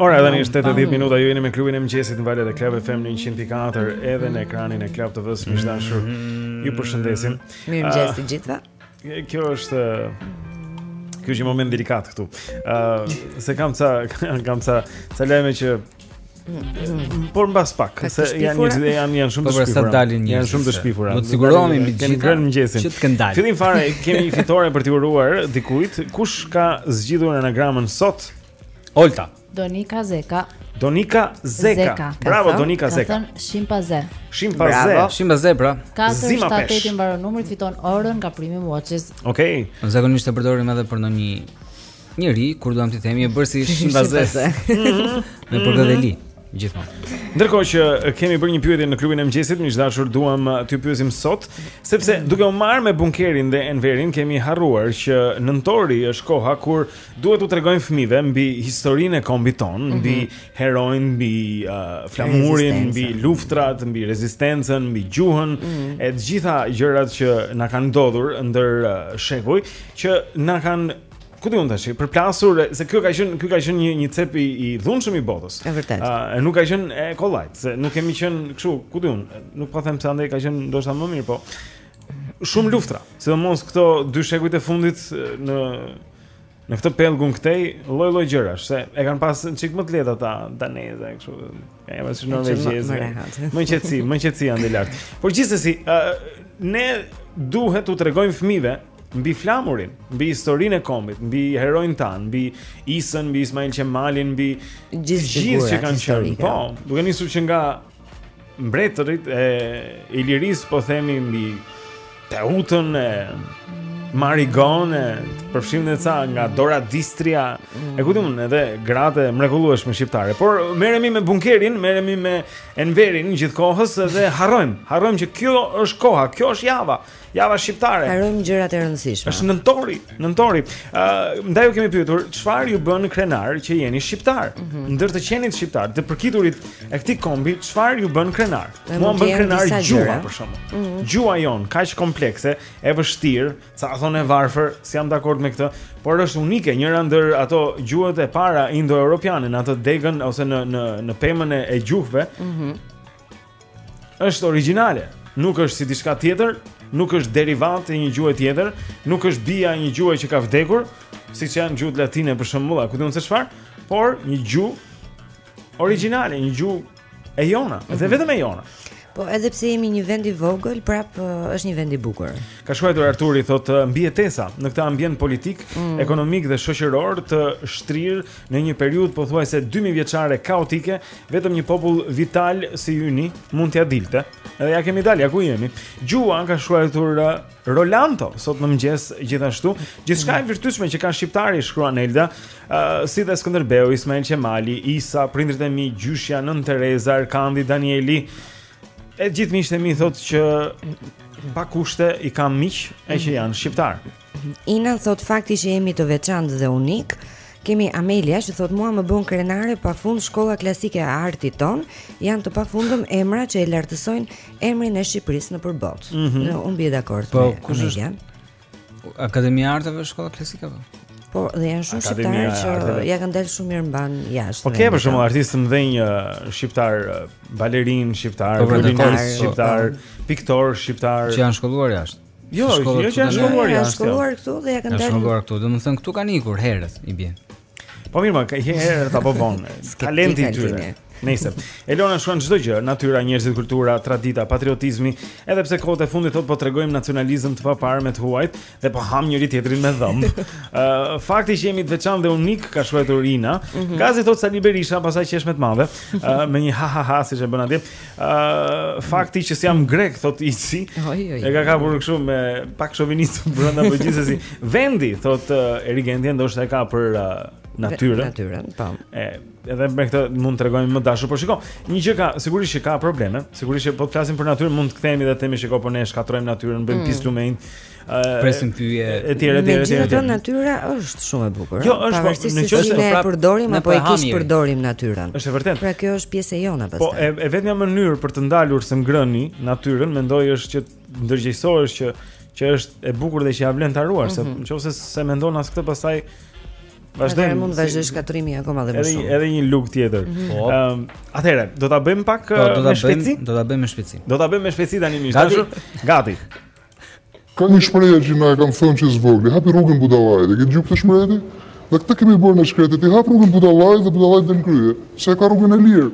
S1: Ora tani është 8:10 minuta, ju jeni me klubin e mëngjesit në valët e Club FM 100.4 edhe në ekranin e Club TV-s miq të dashur. Ju përshëndesim.
S2: Mirëmëngjes
S1: ah,
S2: të gjithëve.
S1: Kjo është Ky është një moment delikat këtu. Ëh, ah, se kam ca kam ca ca lajme që Por mbas pak, se janë një janë janë shumë të
S3: shpifura. Po
S1: sa
S3: dalin
S1: një.
S3: Janë
S1: shumë të shpifura.
S3: Do të sigurohemi që
S1: të
S3: gjithë
S1: e kenë ngrënë mëngjesin.
S3: Që të kanë dalë.
S1: Fillim fare kemi një fitore për t'i uruar dikujt. Kush ka zgjidhur anagramën sot?
S3: Olta.
S4: Donika Zeka.
S1: Donika Zeka.
S4: Zeka.
S1: Bravo Donika Zeka.
S4: Ka thënë Shimpaze.
S1: Shimpaze. Bravo.
S3: Shimpaze pra.
S4: 478 i mbaron numri fiton orën nga Prime Watches.
S1: Okej. Okay.
S3: Zakonisht e përdorim edhe për ndonjë Njëri, kur duam të themi, e bër si
S4: shimpanze.
S3: Me përkëdheli, gjithmonë.
S1: Ndërkohë që kemi bërë një pyetje në klubin e mëngjesit, miq të dashur duam uh, t'ju pyesim sot, sepse duke u marrë me bunkerin dhe Enverin, kemi harruar që nëntori është koha kur duhet t'u tregojmë fëmijëve mbi historinë e kombit tonë, mhm. mbi mm -hmm. heronjtë, mbi uh, flamurin, mbi luftrat, mbi rezistencën, mbi gjuhën, mm -hmm. e të gjitha gjërat që na kanë ndodhur ndër uh, shekuj, që na kanë Ku ti mund të shih? Përplasur se ky ka qenë ky ka qenë një një cep i, i dhunshëm i botës.
S2: Është vërtet.
S1: Ëh, uh, nuk ka qenë e kollajt, se nuk kemi qenë kështu, ku di unë, nuk po them se andej ka qenë ndoshta më mirë, po shumë luftra, sidomos këto dy shekujt e fundit në në këtë pellgun këtej, lloj-lloj gjërash, se e kanë pas një çik më të lehtë ata danezët kështu. Ka një
S2: mënyrë norvegjeze.
S1: Më qetësi, më qetësi andej lart. Por gjithsesi, ëh, uh, ne duhet t'u tregojmë fëmijëve mbi flamurin, mbi historinë e kombit, mbi heronjtë tanë, mbi Isën, mbi Ismail Qemalin, mbi
S2: gjithë
S1: që kanë qenë. Po, duke nisur që nga mbretërit e Ilirisë, po themi mbi Teutën e Marigon e përfshim dhe ca nga Dora d'Istria mm. E kujtojmë edhe gratë e mrekullueshme shqiptare Por merremi me bunkerin, merremi me Enverin gjithë kohës Dhe harrojmë, harrojmë që kjo është koha, kjo është java Java shqiptare.
S2: Harrojmë gjërat e rëndësishme.
S1: Është nëntori, nëntori. Ë, uh, ndaj ju kemi pyetur, çfarë ju bën krenar që jeni shqiptar? Mm -hmm. Ndër të qenit shqiptar, të përkiturit e këtij kombi, çfarë ju bën krenar? Mua bën krenar gjuha për shembull.
S2: Mm -hmm.
S1: Gjuha jonë kaq komplekse, e vështirë, ca thonë e varfër, s'jam dakord me këtë, por është unike, njëra ndër ato gjuhët e para indoeuropiane në atë degën ose në në në pemën e gjuhëve.
S2: Mm -hmm.
S1: Është origjinale, nuk është si diçka tjetër, nuk është derivat i një gjuhe tjetër, nuk është bija e një gjuhe që ka vdekur, siç janë gjuhët latine për shembull, ku di unë se çfarë, por një gjuhë origjinale, një gjuhë e jona, mm -hmm. dhe mhm. vetëm e jona.
S2: Po edhe pse jemi një vend i vogël, prapë është një vend i bukur.
S1: Ka shkruar Arturi thotë mbijetesa në këtë ambient politik,
S2: mm.
S1: ekonomik dhe shoqëror të shtrirë në një periudhë pothuajse 2000 vjeçare kaotike, Vetëm një popull vital si yni mund t'ia dilte. Edhe ia kemi dalë, ja ku jemi. Gjuha ka shkruar uh, Rolando sot në mëngjes gjithashtu. Gjithçka e virtytshme që kanë shqiptarët shkruan Elda, uh, si dhe Skënderbeu, Ismail Qemali, Isa, prindërit e mi, gjyshja Nënë Tereza, Arkandi, Danieli. E gjithë miqtë e mi thotë që pa kushte i kam miq e që janë shqiptar.
S2: Ina thot fakti që jemi të veçantë dhe unik. Kemi Amelia që thot mua më bën krenare pa fund shkolla klasike e artit tonë, janë të pafundëm emra që e lartësojnë emrin e Shqipërisë nëpër botë.
S3: Mm
S2: -hmm. Unë bie dakord
S3: po,
S2: me
S3: Amelian. Është Akademia e Arteve shkolla klasike apo?
S2: Po, dhe janë shumë shqiptarë që ja kanë dalë shumë mirë mbanë jashtë.
S1: Po ke për shembull artistë domethënë shqiptar, balerin shqiptar,
S3: po,
S1: shqiptar,
S3: po, po.
S1: piktor shqiptar
S3: që janë shkolluar jashtë.
S1: Jo, jo që janë shkolluar jashtë. Janë
S2: shkolluar këtu dhe ja kanë dalë.
S3: Janë shkolluar këtu, domethënë këtu kanë ikur herët i bie.
S1: Po mirë, ka herët apo vonë. Talenti i tyre. Nëse Elona shkruan çdo gjë, natyra, njerëzit, kultura, tradita, patriotizmi, edhe pse kohët e fundit thotë po tregojmë nacionalizëm të paparë me të huajt dhe po hamë njëri tjetrin me dhëmbë. Ë, uh, fakti që jemi të veçantë dhe unik ka shkruar Ina.
S2: Mm -hmm.
S1: Gazi thotë Sali Berisha pastaj qesh me të madhe, uh, me një ha ha ha siç e bën atje. fakti që s'jam grek thot Ici. E ka kapur kështu me pak shovinizëm brenda po gjithsesi. Vendi thot uh, Erik Endien ndoshta e ka për uh, natyrën.
S2: Natyrën, po.
S1: E edhe me këtë mund të tregojmë miq të dashur, por shiko, një gjë ka sigurisht që ka probleme. Sigurisht që po të flasim për natyrën, mund të kthehemi dhe të themi shiko po ne shkatrojmë natyrën, bëjmë
S2: mm.
S1: pis lumenjtë.
S3: presim pyje
S1: etj etj etj
S2: etj natyra është shumë e bukur
S1: jo është po në qoftë se
S2: ne e përdorim apo e keqpërdorim natyrën
S1: është e vërtetë
S2: pra kjo është pjesë e jona pastaj po
S1: e, e vetmja mënyrë për të ndalur se ngrëni natyrën mendoj është që të ndërgjegjësohesh që që është e bukur dhe që ja vlen ta ruash se
S2: mhm.
S1: nëse s'e mendon as këtë pastaj Vazhdojmë.
S2: Ne mund
S1: të
S2: vazhdojmë shkatrrimin akoma dhe më shumë.
S1: Edhe edhe një lojë tjetër.
S2: Mhm.
S1: Ëm,
S3: po.
S1: ehm, atëherë, do ta bëjmë pak
S3: po,
S1: me shpejtësi.
S3: Do ta bëjmë me shpejtësi.
S1: Do ta bëjmë me shpejtësi tani më.
S3: Gati.
S1: Gati.
S11: Ka një shprehje që na e kanë thënë që së vogli, hapi rrugën budallait, e ke dëgju këtë shprehje? Dhe këtë kemi bërë ne të shkretët, ti hap rrugën budallait dhe budallai del në krye, se e ka rrugën e lirë.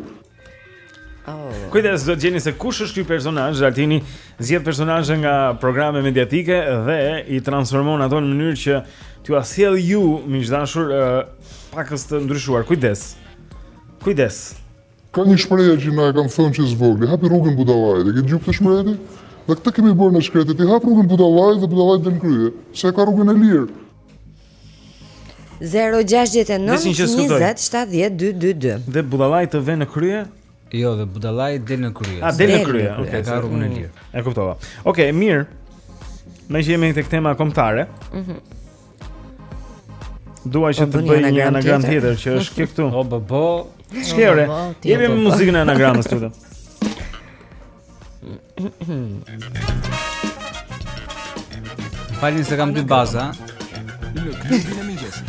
S11: Oh.
S1: Kujdes, do të gjeni se kush është ky personazh, Altini zgjedh personazhe nga programe mediatike dhe i transformon ato në mënyrë që t'jua sjellë ju miq të dashur uh, pakëz të ndryshuar. Kujdes. Kujdes.
S11: Ka një shprehje që na e kanë thënë që së vogli, hapi rrugën budallait, e ke dëgju këtë shprehje ti? Dhe këtë kemi bërë ne të shkretët, ti hap rrugën budallait dhe budallai del në krye, se e ka rrugën e lirë.
S2: 0-6-9-20-7-10-2-2-2
S1: Dhe budallai të vë në krye?
S3: Jo, dhe budallai del në krye
S1: A, del në krye, ok E
S3: ka rrugën e lirë
S1: E kuptova Ok, mirë Meqë jemi te tema kombëtare
S2: mm -hmm.
S1: Dua që
S2: po
S1: të bëj një
S2: anagram tjetër
S1: që është kjo këtu.
S3: O
S4: bo bo.
S1: Shkëre.
S4: Jemi
S1: me muzikën e anagramës këtu.
S3: Falni se kam dy baza.
S8: Në klubin e mëngjesit.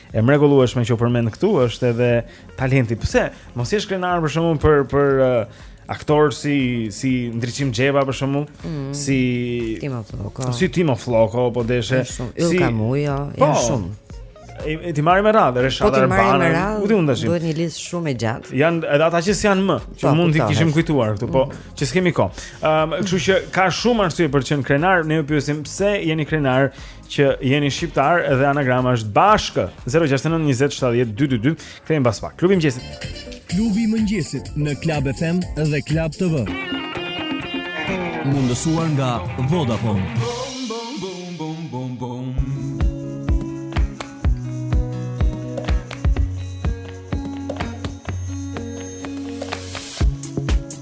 S1: e mrekullueshme që u përmend këtu është edhe talenti. Pse mos jesh krenar për shembull për për uh, aktor si si Ndriçim Xhepa për shembull,
S2: mm,
S1: si
S2: Timo Floko.
S1: Si Timo Floko, po deshe.
S2: Si Yllka Mujo,
S1: po,
S2: janë shumë.
S1: E, e t'i marrim me radhë,
S2: po, Reshat
S1: Arbana. Ku ti mund
S2: të
S1: shih?
S2: Duhet një listë shumë e gjatë.
S1: Janë edhe ata që s'janë më, që
S2: po,
S1: mund t'i kishim kujtuar këtu, po mm. që s'kemi kohë. Ëm, um, kështu që ka shumë arsye për të qenë krenarë, ne ju pyesim pse jeni krenarë, që jeni shqiptarë dhe anagrama është bashkë 069 20 70 222 kthehemi pas pak klubi i mëngjesit
S12: klubi i mëngjesit në Club FM dhe Klan TV
S13: mundësuar nga Vodafone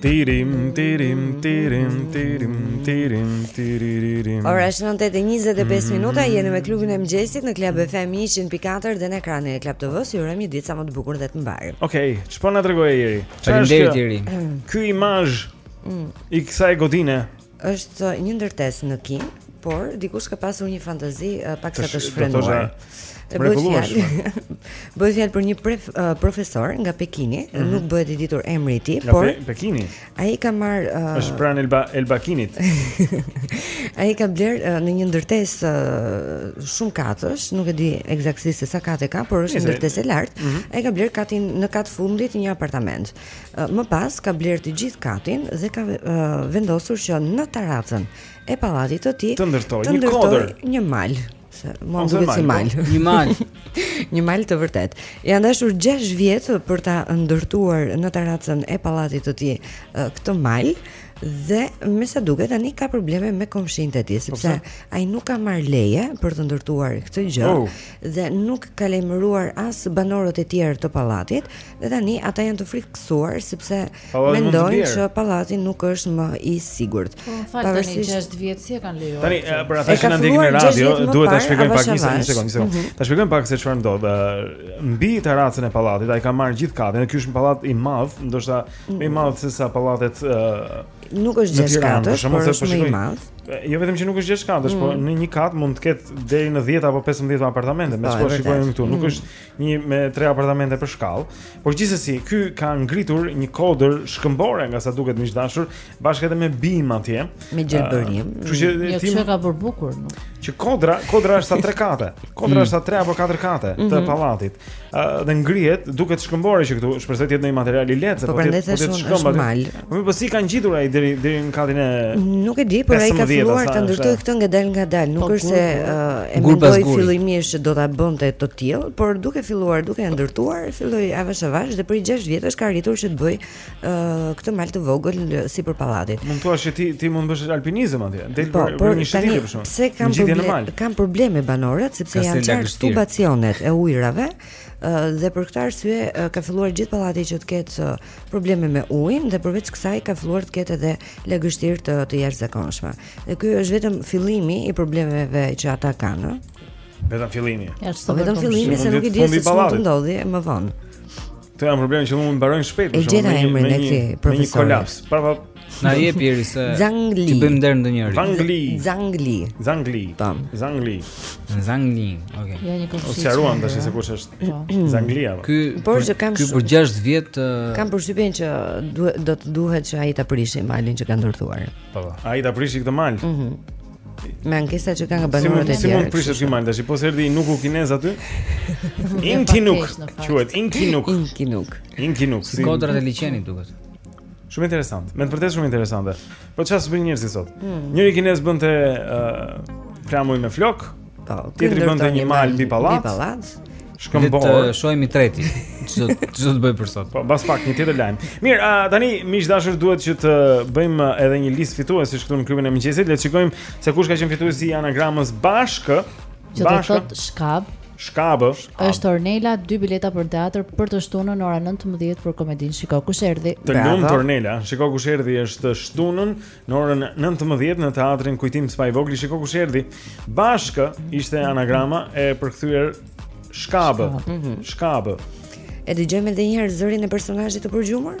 S1: Tirim, tirim, tirim, tirim, tirim, tirim.
S2: Ora është 9:25 minuta, jeni me klubin e mëngjesit në Club FM 100.4 dhe në ekranin e Klan TV. Ju urojmë një ditë sa më të bukur dhe të mbarë.
S1: Okej, okay, ç'po na tregoje Eri?
S3: Faleminderit Eri.
S1: Ky imazh
S2: mm.
S1: i kësaj godine
S2: Është një ndërtesë në Kinë, por dikush ka pasur një fantazi uh, paksa
S1: të
S2: shfrenuar.
S1: Mrekullueshme.
S2: Bëhet fjalë për një pre, uh, profesor nga Pekini,
S1: mm -hmm.
S2: nuk bëhet i ditur emri i tij, por
S1: Pe Pekini.
S2: Ai ka marrë uh,
S1: Është pranë Elba Elbakinit.
S2: ai ka blerë uh, në një ndërtesë uh, shumëkatëshe, nuk e di ekzaktësisht se sa kate ka, por është një ndërtesë e lartë.
S1: Mm -hmm.
S2: Ai ka blerë katin në kat të fundit një apartament. Më pas ka blerë të gjithë katin dhe ka vendosur që në tarracën e pallatit të tij
S1: të
S2: ndërtojë
S1: një kodër,
S2: një mal, se mua më duket si
S1: mal, po.
S3: një mal.
S2: Një mal të vërtetë. I janë dashur 6 vjet për ta ndërtuar në tarracën e pallatit të tij këtë mal dhe me sa duket tani ka probleme me komshinjtë e tij po
S1: sepse
S2: ai nuk ka marrë leje për të ndërtuar këtë gjë
S1: oh.
S2: dhe nuk ka lajmëruar as banorët e tjerë të pallatit Dhe tani ata janë të frikësuar sepse mendojnë që pallati nuk është më i sigurt.
S4: Po, Po më fal se 6 vjet si e kanë lejuar.
S1: Tani eh, për ata që na ndjekin në radio, duhet ta shpjegojmë pak një sekondë, një sekondë.
S2: Mhm.
S1: Ta shpjegojmë pak se çfarë ndodh. Eh, mbi tarracën e pallatit ai ka marrë gjithë katin, ky është një pallat i madh, ndoshta më i mhm. madh se sa pallatet eh,
S2: nuk është gjë
S1: katë,
S2: por është më i madh.
S1: Jo vetëm që nuk është gjë katë, por
S2: mhm.
S1: në një kat mund të ketë deri në 10 apo 15 apartamente, me çfarë shikojmë këtu, nuk është një me tre apartamente për shkallë, por gjithsesi ky ka ngritur një kodër shkëmbore nga sa duket miq të dashur, bashkë edhe me bimë atje.
S2: Me gjelbërim.
S1: Ah, kështu uh, që
S4: jo,
S1: t'i
S4: ka bërë bukur. Nuk.
S1: Që kodra, kodra është sa tre kate. Kodra
S3: mm.
S1: është sa tre apo katër kate të
S2: mm -hmm.
S1: pallatit. Ë uh, dhe ngrihet, duket shkëmbore që këtu, shpresoj të jetë ndonjë material i lehtë,
S2: po,
S1: po të jetë shkëmb. Po mirë, po si ka ngjitur ai deri deri në katin e
S2: Nuk e di, por ai ka filluar ta ndërtojë këtë ngadalë ngadalë. Nuk
S4: po,
S2: është se
S4: po.
S2: uh, e mendoi fillimisht që do ta bënte të tillë, por duke filluar, duke e ndërtuar, filloi avash avash dhe për 6 vjetësh ka arritur që të bëjë uh, këtë mal të vogël sipër pallatit.
S1: Mund të thuash që ti ti mund të bësh alpinizëm atje, del
S2: po,
S1: për, për një shëtitje për shkak.
S2: Pse kanë probleme? Kanë probleme banorët sepse janë
S1: çarë
S2: tubacionet e ujërave dhe për këtë arsye ka filluar gjithë pallati që të ketë probleme me ujin dhe përveç kësaj ka filluar të ketë edhe lagështirë të të jashtëzakonshme. Dhe ky është vetëm fillimi i problemeve që ata kanë.
S1: Vetëm fillimi.
S2: Po vetëm fillimi se nuk e di se çfarë do të ndodhë më vonë.
S1: Këto janë probleme që mund të mbarojnë shpejt, por
S2: shumë
S1: me një kolaps. Pra
S3: Na jep ieri se
S2: Zangli.
S3: T'i bëjmë nder njeriut.
S1: Zangli.
S2: Zangli.
S1: Zangli.
S2: Tam.
S1: Zangli.
S3: Zangli. Okej. Okay.
S4: Ja një
S1: kështu.
S4: Mos
S1: harruam tash se kush është.
S4: Po.
S1: Zangli apo.
S3: Ky
S2: por që kam
S3: ky për 6 vjet të...
S2: kam përshtypjen që duhet do të duhet që ai ta prishë malin që ka ndërtuar.
S1: Po. po. Ai ta prishë këtë mal.
S2: Mhm. Mm Me ankesa që ka nga banorët e tjerë.
S1: Si mund të prishësh një mal tash? Po s'erdhi nuk u kinez aty? Inkinuk. Quhet Inkinuk.
S2: Inkinuk.
S1: Inkinuk.
S3: Si kodrat e liqenit duket.
S1: Shumë interesant. Me të vërtetë shumë interesante. Po çfarë s'bëjnë njerëzit sot?
S2: Hmm.
S1: Njëri kinez bënte uh, flamuj me flokë,
S2: po,
S1: tjetri bënte një mal mbi pallat.
S2: Mbi pallat.
S1: Shkëmbor.
S3: Le të shohim i treti. Ç'do ç'do të bëjë për sot.
S1: Po, mbas pak një tjetër lajm. Mirë, uh, tani miq të dashur duhet që të bëjmë edhe një listë fituesish këtu në klubin e mëngjesit. Le të shikojmë se kush ka qenë fituesi i anagramës bashkë.
S4: Që do të thotë
S1: shkabë. Shkabë.
S4: Është Ornela, dy bileta për në teatr për të shtunën në orën 19 për komedinë Shiko kush erdhi.
S1: Të lumtë Ornela, Shiko kush erdhi është të shtunën në orën 19 në teatrin Kujtim Spahivogli, Shiko kush erdhi. Bashkë ishte anagrama e përkthyer Shkabë. Shkabë. Mhm.
S2: E dëgjojmë edhe një herë zërin e personazhit të përgjumur?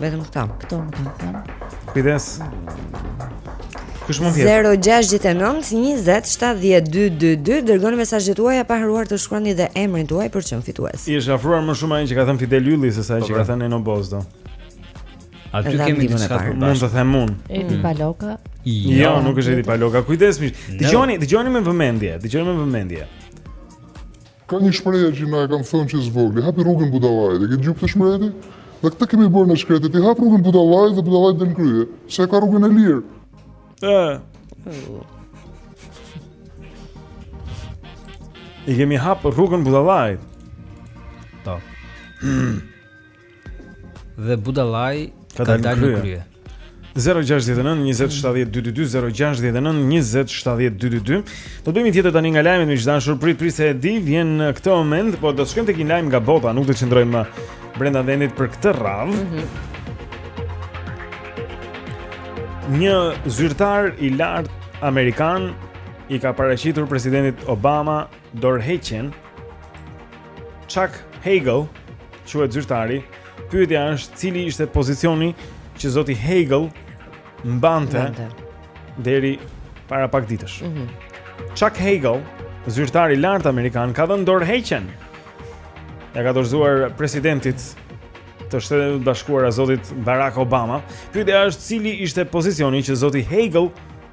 S2: Vetëm këta.
S4: Këto më kanë thënë.
S1: Kujdes. Kush mund të jetë?
S2: 069 20 70 222 dërgoni mesazhet tuaja pa harruar të shkruani dhe emrin tuaj për të qenë fitues.
S1: I është afruar më shumë ai që ka thënë Fidel Ylli se sa ai që
S3: po,
S1: ka po. thënë Eno Bozdo.
S3: Aty kemi diçka
S2: të
S3: përbashkët?
S1: Mund të them unë.
S4: Edi mm. Paloka.
S1: Jo, jo, nuk është Edi Paloka. Kujdes miq. Dëgjoni, dëgjoni me vëmendje, dëgjoni me vëmendje.
S11: Ka një shprehje që na e kanë thënë që së vogli, hapi rrugën budallait. E ke dëgjuar këtë shprehje ti? Dhe këtë kemi bërë ne të shkretët, i hap rrugën budallait dhe budallai të del në krye, se e ka rrugën e lirë.
S1: Ë.
S14: I kemi hap rrugën budallait.
S3: Ta. Dhe budallai
S14: ka dalë në krye. 069 2070222 069 2070222 Do të bëjmë një tjetër tani nga lajmet në qoftë dashur prit prit se e di vjen në këtë moment, por do të shkojmë tek një lajm nga bota, nuk do të qëndrojmë më brenda vendit për këtë radhë. Mm -hmm. Një zyrtar i lartë amerikan i ka paraqitur presidentit Obama dorëheqjen Chuck Hagel, quhet zyrtari. Pyetja është cili ishte pozicioni që zoti Hagel mbante deri para pak ditësh.
S2: Mm -hmm.
S14: Chuck Hagel, zyrtar i lartë amerikan, ka dhënë dorëheqjen. Ia ka dorëzuar presidentit të Shteteve të Bashkuara zotit Barack Obama. Pyetja është cili ishte pozicioni që zoti Hagel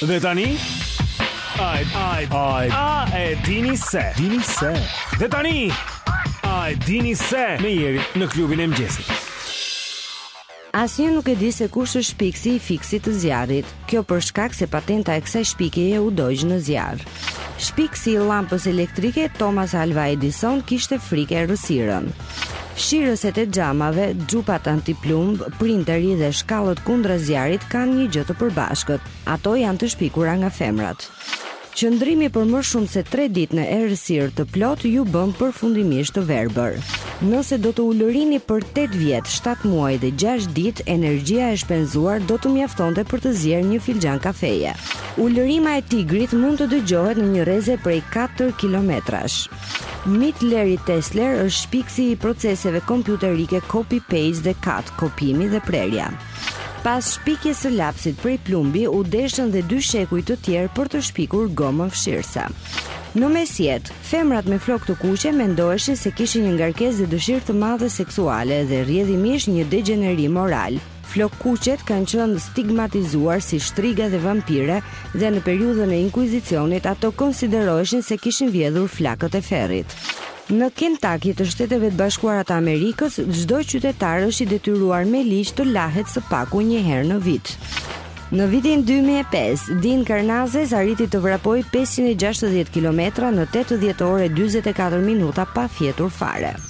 S14: Dhe tani
S1: A e, a e, a
S14: e, a e dini se dini se Dhe tani a e dini se me Jerin në klubin e mëngjesit
S2: Asnjë nuk e di se kush është shpikësi i fikësit të zjarrit. Kjo për shkak se patenta e kësaj shpikeje u dogj në zjarr. Shpikësi i llampës elektrike Thomas Alva Edison kishte frikë errësirën. Fshirëset e xhamave, xhupat antiplumb, printeri dhe shkallët kundra zjarrit kanë një gjë të përbashkët. Ato janë të shpikura nga femrat. Qëndrimi për më shumë se 3 ditë në errësirë të plotë ju bën përfundimisht të verbër. Nëse do të ulërini për 8 vjet, 7 muaj dhe 6 ditë, energjia e shpenzuar do të mjaftonte për të zier një filxhan kafeje. Ulërima e tigrit mund të dëgjohet në një rreze prej katër kilometrash.
S15: Mit Larry Tesler është shpikësi i proceseve kompjuterike copy-paste dhe cut, kopjimi dhe prerja. Pas shpikjes së lapsit prej plumbi, u deshën dhe dy shekuj të tjerë për të shpikur gomën fshirëse. Në mesjetë, femrat me flokë të kuqe mendoheshin se kishin një ngarkesë dhe dëshirë të madhe seksuale dhe rrjedhimisht një degjenerim moral. Flokëkuqet kanë qenë stigmatizuar si shtriga dhe vampire dhe në periudhën e inkuizicionit ato konsideroheshin se kishin vjedhur flakët e ferrit. Në Kentucky të Shteteve të Bashkuara të Amerikës, çdo qytetar është i detyruar me ligj të lahet së paku një herë në vit. Në vitin 2005, Dean Karnazes arriti të vrapojë 560 kilometra në 80 orë e 44 minuta pa fjetur fare.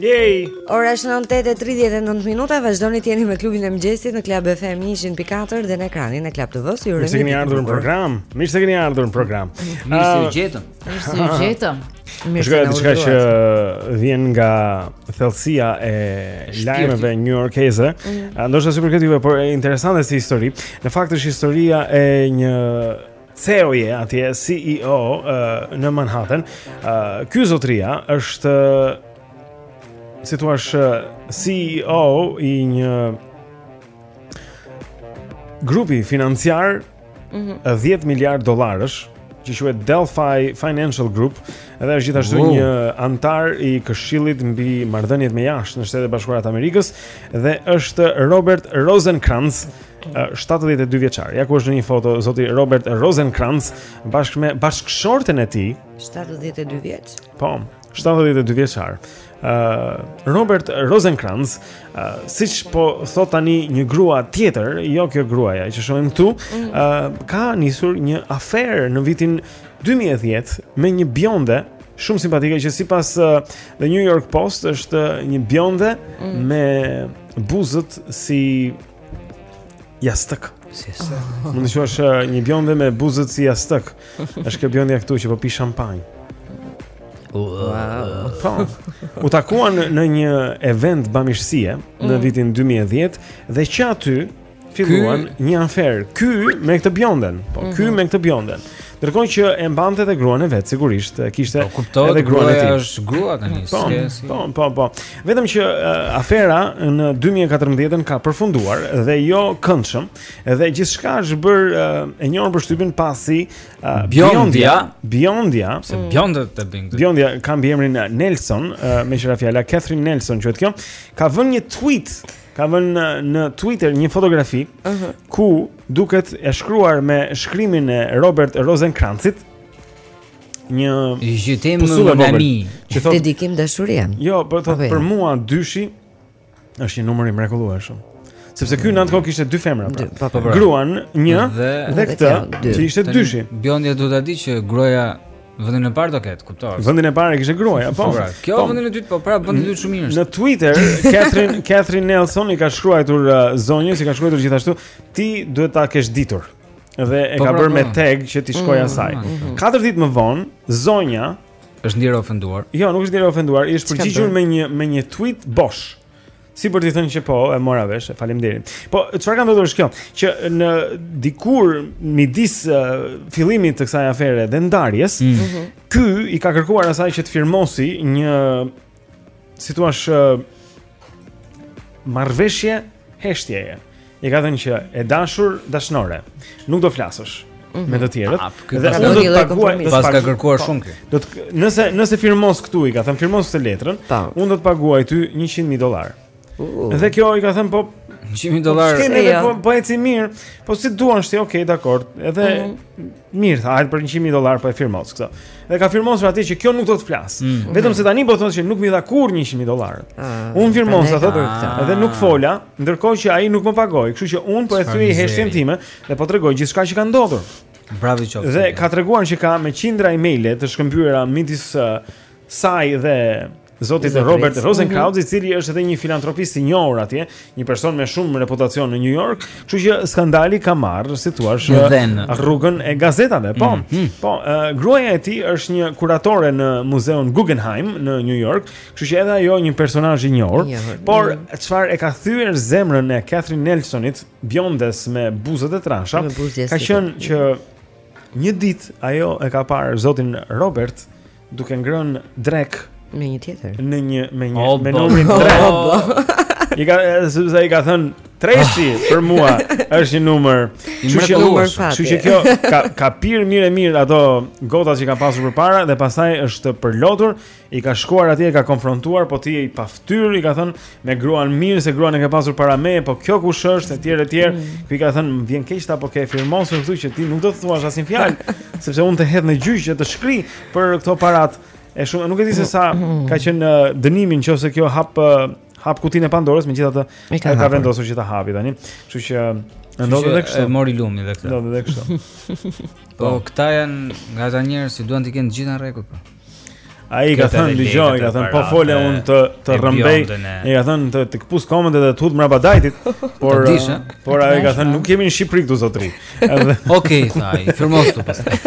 S1: Yay!
S15: Ora shënon 9:39 minuta, vazhdoni të jeni me klubin e mëngjesit në Club FM 104 dhe në ekranin e Club TV-s. Ju urojmë.
S1: Mirë se keni ardhur në program. Mirë se keni ardhur në program.
S3: Mirë se u
S1: ah,
S3: gjetëm.
S4: Mirë se ju gjetëm.
S15: Shiko,
S1: diçka që vjen nga thellësia e lajmeve New Yorkese. Mm. Ndoshta s'ju përket juve, por e interesante si histori. Në fakt është historia e një CEO-je atje, CEO uh, në Manhattan. Uh, ky zotria është si ta thuash CEO i një grupi financiar
S15: mm -hmm.
S1: 10 miliard dollarësh që quhet Delphi Financial Group dhe është gjithashtu
S3: wow.
S1: një antar i këshillit mbi marrëdhëniet me jashtë në Shtetet e Bashkuara të Amerikës dhe është Robert Rosenkranz 72 vjeçar. Ja ku është në një foto zoti Robert Rosenkranz bashkë me bashkëshorten e tij.
S2: 72 vjeç.
S1: Po. 72 vjeçar. Ë uh, Robert Rosenkranz, uh, siç po thot tani një grua tjetër, jo kjo gruaja që shohim këtu, ë mm. uh, ka nisur një aferë në vitin 2010 me një bjonde shumë simpatike që sipas uh, The New York Post është një bjonde
S2: mm.
S1: me buzët si Jastëk.
S2: Si është?
S1: Mund të thuash uh, një bjonde me buzët si jastëk. Është kjo bjondja këtu që po pi shampanjë.
S2: Wow.
S1: Po. U takuan në një event bamirësie në
S2: mm.
S1: vitin 2010 dhe që aty filluan ky... një afer. Ky me këtë bjonden, po mm -hmm. ky
S3: mhm.
S1: me këtë bjonden. Ndërkohë që e mbante edhe gruan e vet, sigurisht, kishte po,
S3: kuptohet,
S1: edhe gruan e tij.
S3: Është grua tani,
S1: po,
S3: si.
S1: Po, po, po. Vetëm që uh, afera në 2014 ka përfunduar dhe jo këndshëm, edhe gjithçka është bër uh, e njohur për shtypin pasi uh,
S3: bjondja,
S1: bjondja,
S3: se mm. Bjondet ta bëjnë këtë.
S1: Bjondja ka mbiemrin Nelson, uh, meqë ra fjala Catherine Nelson, quhet kjo, ka vënë një tweet ka vënë në Twitter një fotografi
S2: uh -huh.
S1: ku duket e shkruar me shkrimin e Robert Rosenkranzit, një je t'aime mon
S3: ami,
S1: që thotë
S2: dedikim dashurie.
S1: Jo, po
S2: thotë jo?
S1: për mua dyshi është një numër i mrekullueshëm. Sepse ky në atë kohë kishte dy femra. Pra.
S2: Po, po,
S3: po.
S1: Gruan një
S3: dhe,
S1: dhe këtë që ishte dyshi.
S3: Bjondja do ta di që gruaja Vendin e parë do ketë, kuptohet.
S1: Vendin e parë e kishte gruaja, po.
S3: Pra, kjo
S1: po,
S3: vendin e dytë, po, pra vendin e dytë shumë mirë.
S1: Në Twitter, Catherine Catherine Nelson i ka shkruar uh, zonjës, i ka shkruar gjithashtu, ti duhet ta kesh ditur. Dhe e
S3: po,
S1: ka
S3: pra,
S1: bërë me
S3: po.
S1: tag që t'i shkojë
S3: mm,
S1: asaj.
S3: Mm, mm.
S1: Katër ditë më vonë, zonja
S3: është ndjerë ofenduar.
S1: Jo, nuk është ndjerë ofenduar, i është përgjigjur me një me një tweet bosh. Ëh. Si për t'i thënë që po, e mora vesh, faleminderit. Po, çfarë ka ndodhur është kjo, që në dikur midis uh, fillimit të kësaj afere dhe ndarjes,
S3: mm.
S2: Mhm.
S1: ky i ka kërkuar asaj që të firmosi një si ta thuash marrveshje heshtjeje. I ka thënë që e dashur dashnore, nuk do flasësh mm -hmm. me të tjerët.
S3: Ah,
S1: dhe unë do të paguaj, do të paguaj
S3: kërkuar
S1: po,
S3: shumë kë.
S1: Do të nëse nëse firmos këtu i ka thënë firmos këtë letrën, po. unë do të paguaj ty 100.000 dollar. Uh. Dhe kjo i ka thënë po
S3: 100.000 dollar.
S1: Po, po, po eci mirë, po si duan shti, okay, dakord. Edhe mm -hmm. Mirë, tha, hajt për 100.000 dollar po e firmos këtë. Dhe ka firmosur atë që kjo nuk do të flasë.
S3: Mm. mm.
S1: Vetëm se tani po thotë që nuk m'i dha kurrë 100.000 dollarët.
S2: Ah,
S1: un firmosa thotë
S2: për këtë.
S1: Ah. Dhe nuk fola, ndërkohë që ai nuk më pagoi. Kështu që un po e thyej heshtjen time dhe po tregoj gjithçka që ka ndodhur.
S3: Bravo qoftë.
S1: Dhe ka treguar që ka me qindra emaile të shkëmbyera midis uh, saj dhe Zotit Robert
S2: Rosenkranz,
S1: i cili është edhe një filantropist i njohur atje, një person me shumë reputacion në New York, kështu që skandali ka marrë, si thua, rrugën e gazetave. Po,
S3: mm -hmm.
S1: po, uh, gruaja e tij është një kuratore në muzeun Guggenheim në New York, kështu që edhe ajo një personazh i njohur. Por mhm. çfarë mm -hmm. e ka thyer zemrën e Katherine Nelsonit, bjondes me buzët e trasha, ka qenë që një ditë ajo e ka parë zotin Robert duke ngrënë drekë
S2: me një tjetër.
S1: Në një me një
S3: oh,
S1: me numrin 3.
S3: Oh,
S1: I ka sepse ai ka thënë Treshi ah. për mua është një numër. Kështu që
S2: numër fati.
S1: Kështu që kjo ka ka pirë mirë e mirë ato gotat që ka pasur përpara dhe pastaj është përlotur, i ka shkuar atje, e ka konfrontuar, po ti je i paftyr, i ka thënë Me gruan mirë se gruan e ka pasur para meje, po kjo kush është etj etj.
S2: Mm.
S1: Ky ka thënë, më vjen keq tha po ke firmosur këtu që ti nuk do të thuash asnjë fjalë, sepse unë të hedh në gjyq që të shkri për këto parat. E shumë, nuk e di se sa mm. ka qenë uh, dënimi nëse kjo hap uh, hap kutinë e Pandorës, megjithatë
S2: ajo ka,
S1: ka vendosur që ta hapi tani. Kështu që
S3: ndodh
S1: edhe kështu.
S3: Mori lumi edhe këtë.
S1: Ndodh edhe kështu.
S3: Po këta janë nga ata njerëz që duan të kenë gjithë në rregull. Po.
S1: Ai ka thënë dëgjo,
S3: i
S1: ka thënë po fole un të të rrëmbej. Ai ka thënë të të kpus komentet dhe të hudh mbrapa Dajtit, por por ajo ka thënë nuk jemi në Shqipëri këtu zotri. Edhe
S3: Okej, tha, firmos ti pastaj.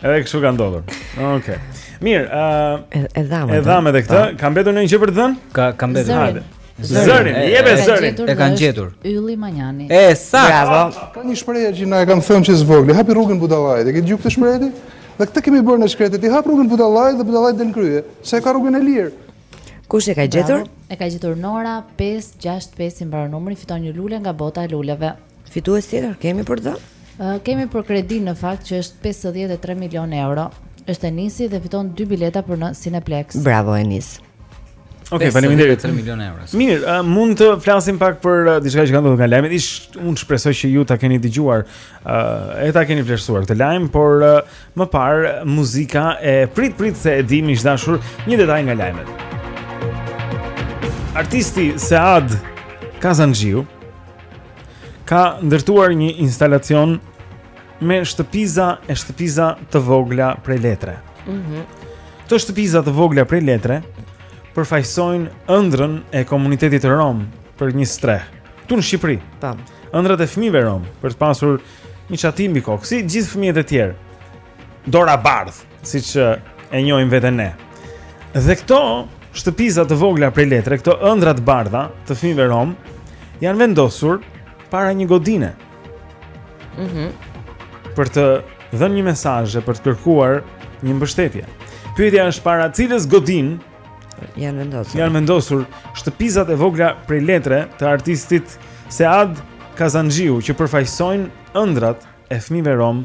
S1: Edhe kështu ka ndodhur. Okej. Mirë, ë
S2: e dhamë.
S1: E dhamë edhe këtë, po. ka mbetur ndonjë gjë për të thënë?
S3: Ka ka mbetur.
S1: Hajde. Zërin,
S3: jepe
S1: zërin.
S3: E kanë gjetur.
S4: Ylli Manjani.
S3: E saktë.
S2: Bravo.
S11: Ka një shprehje që na e kanë thënë që të vegjël. Hapi rrugën budallait. E ke dëgjuar këtë shprehje? Dhe këtë kemi bërë ne të shkretët, i hapim rrugën budallait dhe budallai del në krye, se e ka rrugën e lirë.
S2: Kush e ka gjetur?
S4: E ka gjetur Nora 565 i mbaron numri, fiton një lule nga bota e luleve.
S2: Fitues tjetër kemi për të?
S4: Uh, kemi për kredinë në fakt që është 53 milion euro. Është Enisi dhe fiton dy bileta për në Cineplex.
S2: Bravo Enis.
S16: Ok, faleminderit.
S3: 3 milionë euro.
S16: Mirë, uh, mund të flasim pak për uh, diçka që ka ndodhur nga lajmet. Unë shpresoj që ju ta keni dëgjuar, uh, e ta keni vlerësuar këtë lajm, por uh, më parë muzika e prit prit se e dimë, ishte dashur një detaj nga lajmet. Artisti Sead Kazanxhiu ka ndërtuar një instalacion me shtëpiza e shtëpiza të vogla prej letre.
S2: Mhm.
S16: Mm Këto shtëpiza të vogla prej letre përfaqësojnë ëndrrën e komunitetit rom për një strehë këtu në Shqipëri.
S2: Tam.
S16: Ëndrrat e fëmijëve rom për të pasur një çati mbi kokë, si gjithë fëmijët e tjerë dorëbardhë, siç e njohim veten ne. Dhe këto shtëpiza të vogla prej letre, këto ëndrra të bardha të fëmijëve rom janë vendosur para një godine.
S2: Mhm.
S16: Mm për të dhënë një mesazh e për të kërkuar një mbështetje. Pyetja është para cilës godinë
S2: janë vendosur.
S16: Janë vendosur shtëpizat e vogla prej letre të artistit Sead Kazanxhiu që përfaqësojnë ëndrrat e fëmijëve rom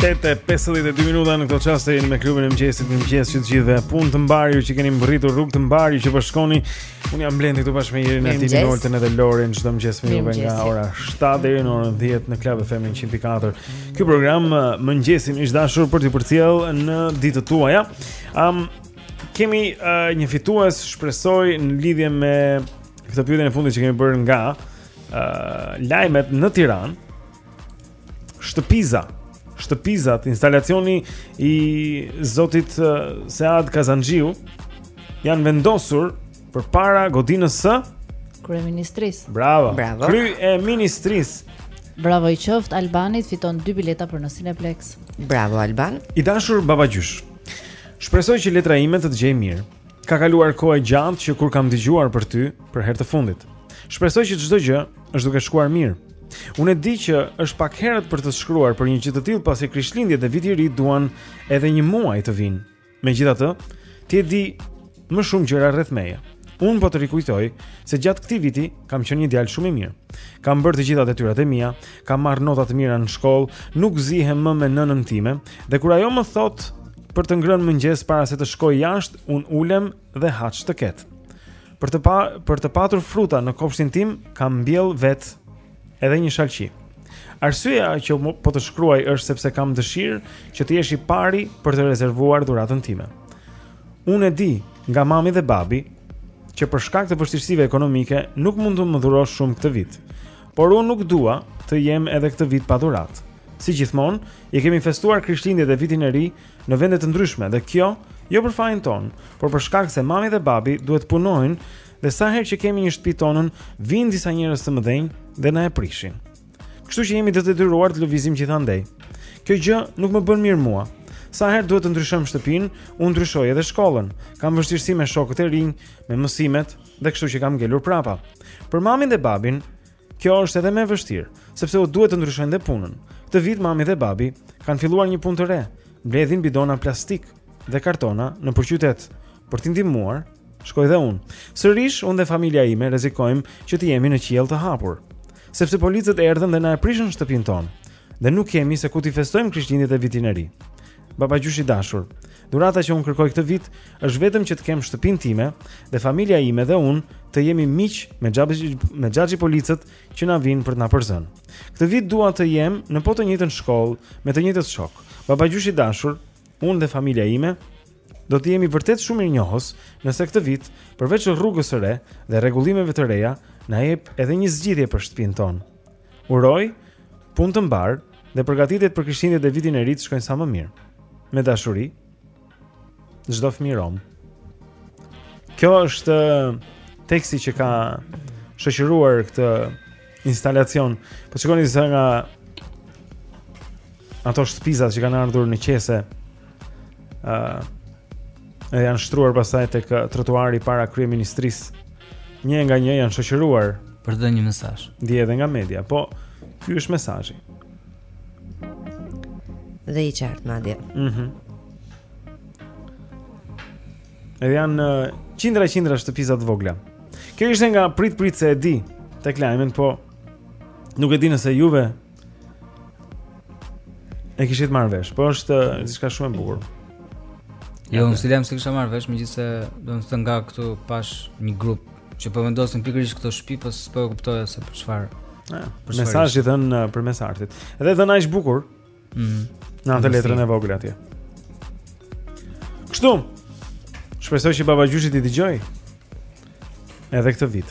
S16: Tetë e
S1: 52 minuta në këto çaste jeni me Klubin e Mëngjesit mirëmëngjes të gjithë dhe punë të mbarë ju që keni mbërritur rrugë të mbarë ju që përshkoni po Unë jam Blendi këtu bashkë me jeri në
S2: ati
S1: minolten edhe Lorin çdo mëngjes me juve nga ora 7 deri në orën 10 në Club FM 104 Ky program uh, mëngjesin i dashur për të përcjellë në ditët tuaja? um, Kemi uh, një fitues shpresoj në lidhje me këtë pyetjen e fundit që kemi bërë nga ë uh, lajmet në Tiranë. Shtëpiza, shtëpizat, instalacioni i zotit uh, Sead Kazanxhiu janë vendosur përpara godinës së
S4: kryeministrisë.
S1: Bravo.
S4: Bravo.
S1: Kryeministrisë.
S4: Bravo i qoftë Albanit fiton dy bileta për në Cineplex.
S2: Bravo Alban.
S1: I dashur babagjysh. Shpresoj që letra ime të të gjejë mirë. Ka kaluar kohë e gjatë që kur kam dëgjuar për ty për herë të fundit. Shpresoj që çdo gjë është duke shkuar mirë. Unë e di që është pak herët për të shkruar për një gjë të tillë pasi Krishtlindjet dhe Viti i Ri duan edhe një muaj të vijnë. Megjithatë, ti e di më shumë gjëra rreth meje. Unë po të rikujtoj se gjatë këtij viti kam qenë një djalë shumë i mirë. Kam bërë të gjitha detyrat e mia, kam marrë nota të mira në shkollë, nuk zihem më me nënën time, Dhe kur ajo më thotë për të ngrënë mëngjes para se të shkoj jashtë, unë ulem dhe ha ç'të ketë. Për të pa, për të patur fruta në kopshtin tim, kam mbjellë vetë edhe një shalqi. Arsyeja që po të shkruaj është sepse kam dëshirë që të jesh i pari për të rezervuar dhuratën time. Unë e di nga mami dhe babi që për shkak të vështirësive ekonomike nuk mund të më dhurosh shumë këtë vit. Por unë nuk dua të jem edhe këtë vit pa dhuratë. Si gjithmonë, i kemi festuar Krishtlindjet e Vitin e Ri në vende të ndryshme dhe kjo jo për fajin tonë, por për shkak se mami dhe babi duhet të punojnë dhe sa herë që kemi një shtëpi tonën, vijnë disa njerëz të mëdhenj dhe na e prishin. Kështu që jemi të detyruar të lëvizim gjithandej. Kjo gjë nuk më bën mirë mua. Sa herë duhet të ndryshojmë shtëpinë, unë ndryshoj edhe shkollën. Kam vështirësi me shokët e rinj, me mësimet, Dhe kështu që kam ngelur prapa. Për mamin dhe babin, kjo është edhe më e vështirë, sepse u duhet të ndryshojnë dhe punën. Këtë vit mami dhe babi kanë filluar një punë të re, mbledhin bidona plastikë dhe kartona nëpër qytet për t'i ndihmuar shkoj dhe unë. Sërish unë dhe familja ime rrezikojmë që të jemi në qiell të hapur, sepse policët erdhën dhe na e prishën shtëpinë tonë dhe nuk kemi se ku t'i festojmë Krishtlindjet e vitin e ri. Babagjysh i dashur, dhurata që unë kërkoj këtë vit është vetëm që të kem shtëpinë time dhe familja ime dhe unë të jemi miq me xhaxhi me xhaxhi policët që na vijnë për të na përzënë. Këtë vit dua të jem në po të njëjtën shkollë me të njëjtët shokë. Babagjysh i dashur, unë dhe familja ime do të jemi vërtet shumë mirënjohës nëse këtë vit përveç rrugës së re dhe rregullimeve të reja na jep edhe një zgjidhje për shtëpinë tonë. Uroj punë të mbarë dhe përgatitjet për Krishtlindjet dhe Vitin e Ri të shkojnë sa më mirë. Me dashuri. Çdo fëmijë rom. Ky është teksti që ka shoqëruar këtë instalacion. Po shikoni se nga ato shtëpizat që kanë ardhur në qese ë uh, janë shtruar pastaj tek trotuari para kryeministrisë. Një nga një janë shoqëruar
S3: për të dhënë një mesazh.
S1: Dhe edhe nga media, po ky është mesazhi.
S2: Dhe i qartë madje.
S1: Mhm. Mm Edhe janë qindra e qindra shtëpiza të vogla. Kjo ishte nga prit prit se e di tek lajmet, po nuk e di nëse juve E kishit marrë vesh, po është diçka shumë e bukur.
S3: Jo, unë si lajm s'e kisha marrë vesh, megjithëse dje nga këtu pashë një grup që po vendosnin pikërisht këto shtëpi, po s'po e kuptoja se për çfarë.
S1: Ja, mesazh i dhënë përmes artit. Dhe dhënë aq bukur.
S3: Mhm.
S1: Në atë letrën e vogël atje. Kështu. Shpresoj që babagjyshi t'i dëgjojë. Edhe këtë vit.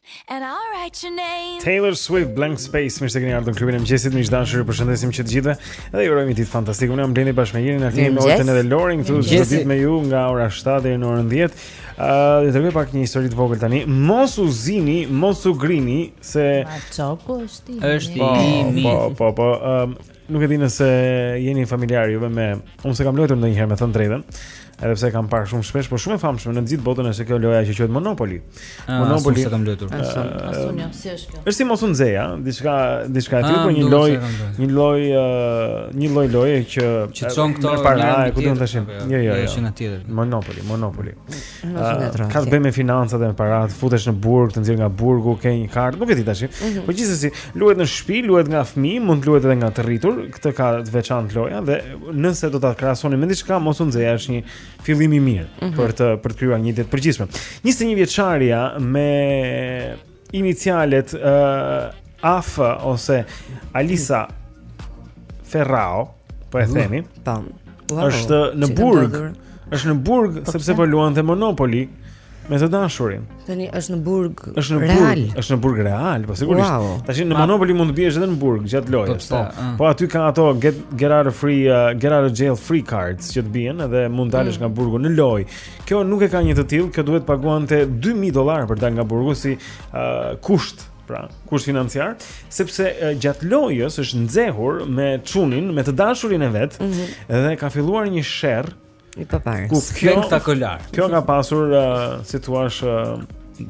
S17: And I'll write your name.
S1: Taylor Swift Blank Space, mirë se keni ardhur në klubin e mëngjesit, miq të dashur, ju përshëndesim që të gjithëve. Dhe ju urojmë ditë fantastike. Unë jam Blendi bashkë me Jerin,
S3: Altin,
S1: Olden dhe Lorin këtu çdo ditë me ju nga ora 7 deri në orën 10. Ëh, uh, do tregoj pak një histori të vogël tani. Mos u zini, mos u grini se
S4: Maçoku është i.
S3: Është
S1: i
S3: pa, mi.
S1: Po, po, po. Ëm, Nuk e di nëse jeni familjar juve me unë s'e kam luajtur ndonjëherë me thënë drejtën. Edhe pse e kam parë shumë shpesh, por shumë e famshme në gjithë botën është kjo loja që quhet Monopoly.
S3: A, ah,
S1: Monopoly
S3: s'e kam luajtur.
S1: As
S4: unë, jo, si është kjo.
S1: Është si mos u nxeh, diçka diçka e tillë,
S3: ah,
S1: por një
S3: lojë,
S1: një lojë, eh, një lojë loje që
S3: që çon këto
S1: para, ku
S3: do
S1: të
S3: thashim. Jo,
S1: jo, jo.
S3: Është një tjetër.
S1: Monopoly, Monopoly. Ka të bëjë me financat e me paratë, futesh në burg, të nxjerr nga burgu, ke një kartë, nuk e di tash.
S2: Mm -hmm.
S1: Po gjithsesi, luhet në shtëpi, luhet nga fëmijë, mund të luhet edhe nga të rritur, këtë ka të veçantë loja dhe nëse do ta krahasonim me diçka, mos u nxeh, është një fillim i mirë
S2: mm -hmm.
S1: për të për të krijuar një ide të përgjithshme. 21 vjeçaria me inicialet uh, AF ose Alisa Ferrao, po e themi.
S2: Tam. Wow,
S1: është në burg. Është në burg
S2: po
S1: sepse po luante Monopoly me të dashurin.
S2: Tani është në burg real.
S1: Është në burg, real. është në burg real, po sigurisht.
S2: Wow.
S1: Tash në Monopoly mund të biesh edhe në burg gjatë lojës.
S3: Po,
S1: po,
S3: ah.
S1: po aty ka ato get get out of free uh, get out of jail free cards që të bien edhe mund dalësh
S2: mm.
S1: nga burgu në lojë. Kjo nuk e ka një të tillë, kjo duhet paguante 2000 dollarë për t'dal nga burgu si uh, kusht, pra, kusht financiar, sepse uh, gjatë lojës është nxehur me çunin, me të dashurin e vet
S2: mm -hmm.
S1: dhe ka filluar një sherr
S2: i paparë.
S1: Ku kjo
S3: ta kolar.
S1: Kjo ka pasur uh, si thua, uh,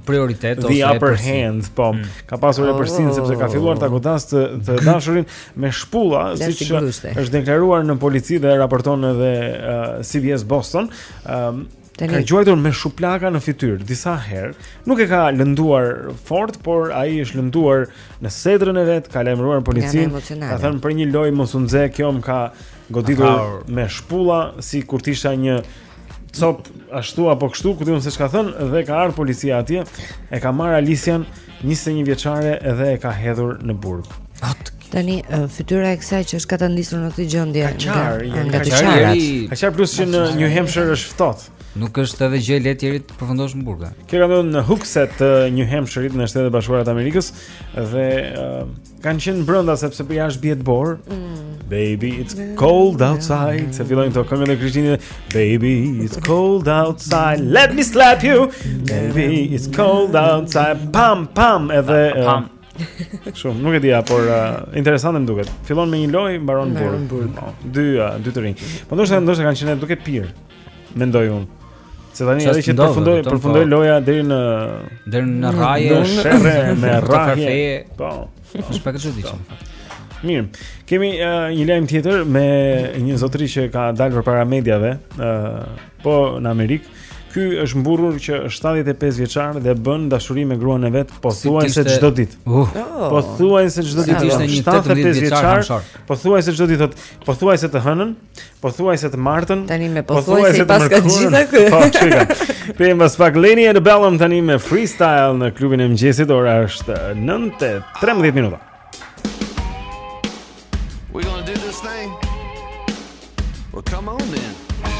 S3: prioritet ose
S1: the
S3: upper
S1: hand, po. Mm. Ka pasur
S2: oh.
S1: epërsinë sepse ka filluar ta godasë të të dashurin me shpulla, siç është deklaruar në polici dhe raporton edhe uh, CBS Boston. Um,
S2: Tani.
S1: Ka gjuajtur me shuplaka në fytyrë disa herë. Nuk e ka lënduar fort, por ai është lënduar në sedrën e vet, ka lajmëruar
S2: policinë.
S1: Ka thënë për një lojë mos u nxeh, kjo më ka goditur me shpulla sikur t'isha një copë ashtu apo kështu, ku di unë se ç'ka thënë dhe ka ardhur policia atje, e ka marrë Alisian 21 vjeçare edhe e ka hedhur në burg.
S2: Tani fytyra e kësaj që është katandisur në këtë gjendje nga, nga të qarat.
S1: Ka qarë plus që në New Hampshire është ftohtë.
S3: Nuk është edhe gjë e lehtë deri të përfundosh në burg.
S1: Kjo ka ndodhur në Hooksett të New Hampshire-it në Shtetet e Bashkuara të Amerikës dhe uh, Kanë qenë brenda sepse po jashtë bie borë. Mm. Baby it's cold outside. Se fillojnë këto këngët e Krishtlindjes. Baby it's cold outside. Let me slap you. Baby it's cold outside. Pam pam edhe
S3: pam.
S1: Shumë, nuk e dija, por uh, interesante më duket. Fillon me një lojë, mbaron në
S2: burg.
S1: Burg. Po, dy, uh, dy të rinj. Po ndoshta ndoshta kanë qenë duke pirë. Mendoj unë. Se tani edhe që përfundoi përfundoi
S3: po.
S1: loja deri në
S3: deri në rrahje,
S1: në sherre,
S3: në
S1: rrahje. Po.
S3: Është pak e çuditshme.
S1: Mirë. Kemi uh, një lajm tjetër me një zotëri që ka dalë përpara mediave, ë uh, po në Amerikë. Ky është mburrur që është 75 vjeçar dhe bën dashuri me gruan e vet pothuajse
S3: si
S1: çdo ditë.
S3: Uh. Oh.
S1: Pothuajse çdo ditë.
S3: Si ishte një
S1: 75
S3: vjeçar.
S1: Pothuajse çdo ditë thotë, pothuajse të hënën, Pothuajse të martën
S2: Tani me pothuajse pas ka gjitha kë
S1: Po që ka Kthehemi pas pak Leni e Bellum tani me freestyle në klubin e mëngjesit Ora është 9.13 minuta
S5: We gonna do this thing Well come on then uh.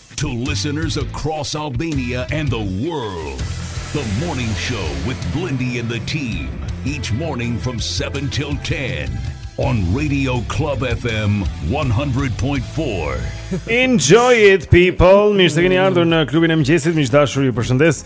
S5: To
S18: listeners across Albania and the world, the morning show with Blendi and the team, each morning from 7 till 10 on Radio Club FM 100.4.
S1: Enjoy it people. Mirë se keni ardhur në klubin e mëngjesit. Miq të dashur, ju përshëndes.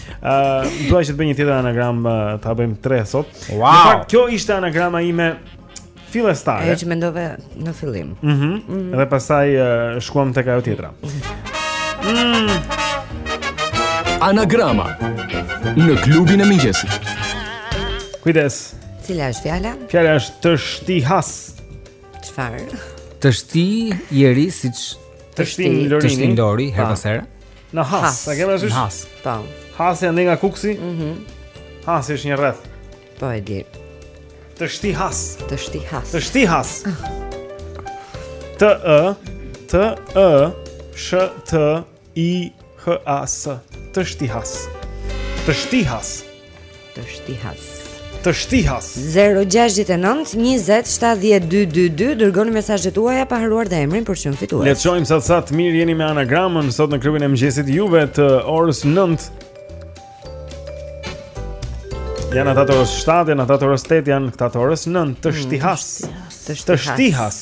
S3: Ëh,
S1: uh, dua që të bëjmë një tjetër anagram, uh, ta bëjmë tre sot.
S3: Wow.
S1: Në fakt kjo ishte anagrama ime fillestare.
S2: Ajo që mendove në fillim.
S1: Mhm.
S2: Mm mm -hmm.
S1: Dhe pastaj uh, shkuam tek ajo tjetra. Mm.
S8: Anagrama në klubin e mëngjesit.
S1: Kujdes.
S2: Cila është fjala?
S1: Fjala është të shti Has.
S2: Çfarë?
S3: Të shti njeri siç
S1: të shti Lori.
S3: Të shti Lori
S1: herë
S3: pas here.
S1: Në Has, sa kemë rësysh?
S3: Në Has,
S2: po.
S1: Hasi andej nga Kukësi?
S2: Mhm.
S1: Mm Hasi është një rreth.
S2: Po e di.
S1: Të shti Has.
S2: Të shti Has.
S1: Të shti Has. T Ë T Ë SH T I H A S. Të shti Has. Të shti Has.
S2: Të shti Has.
S1: Të shti Has.
S2: 069 20 70 222 dërgoni mesazhet tuaja pa harruar dhe emrin për të qenë fitues.
S1: Le të shojmë sa sa të mirë jeni me anagramën sot në klubin e mëngjesit juve të orës 9. Janë ata të orës 7, janë ata të orës 8, janë këta të orës 9 të mm, shti Has. Të shti Has.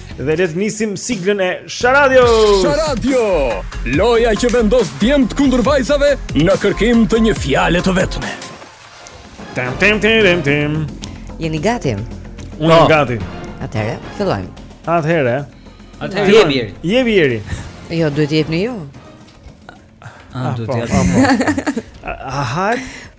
S1: Dhe le të nisim siglën e Sharadio.
S8: Sharadio! Loja që vendos djemtë kundër vajzave në kërkim të një fjale të vetme.
S1: Tam tam tam tam tam.
S2: Jeni gati?
S1: Unë jam po. gati.
S2: Atëherë, fillojmë.
S1: Atëherë.
S3: Atëherë jepi Eri.
S1: Jepi Eri.
S2: Jo, duhet të jepni ju.
S3: Ah, ah,
S1: duhet
S3: të
S1: po,
S3: jepni.
S1: Ah, po. Aha.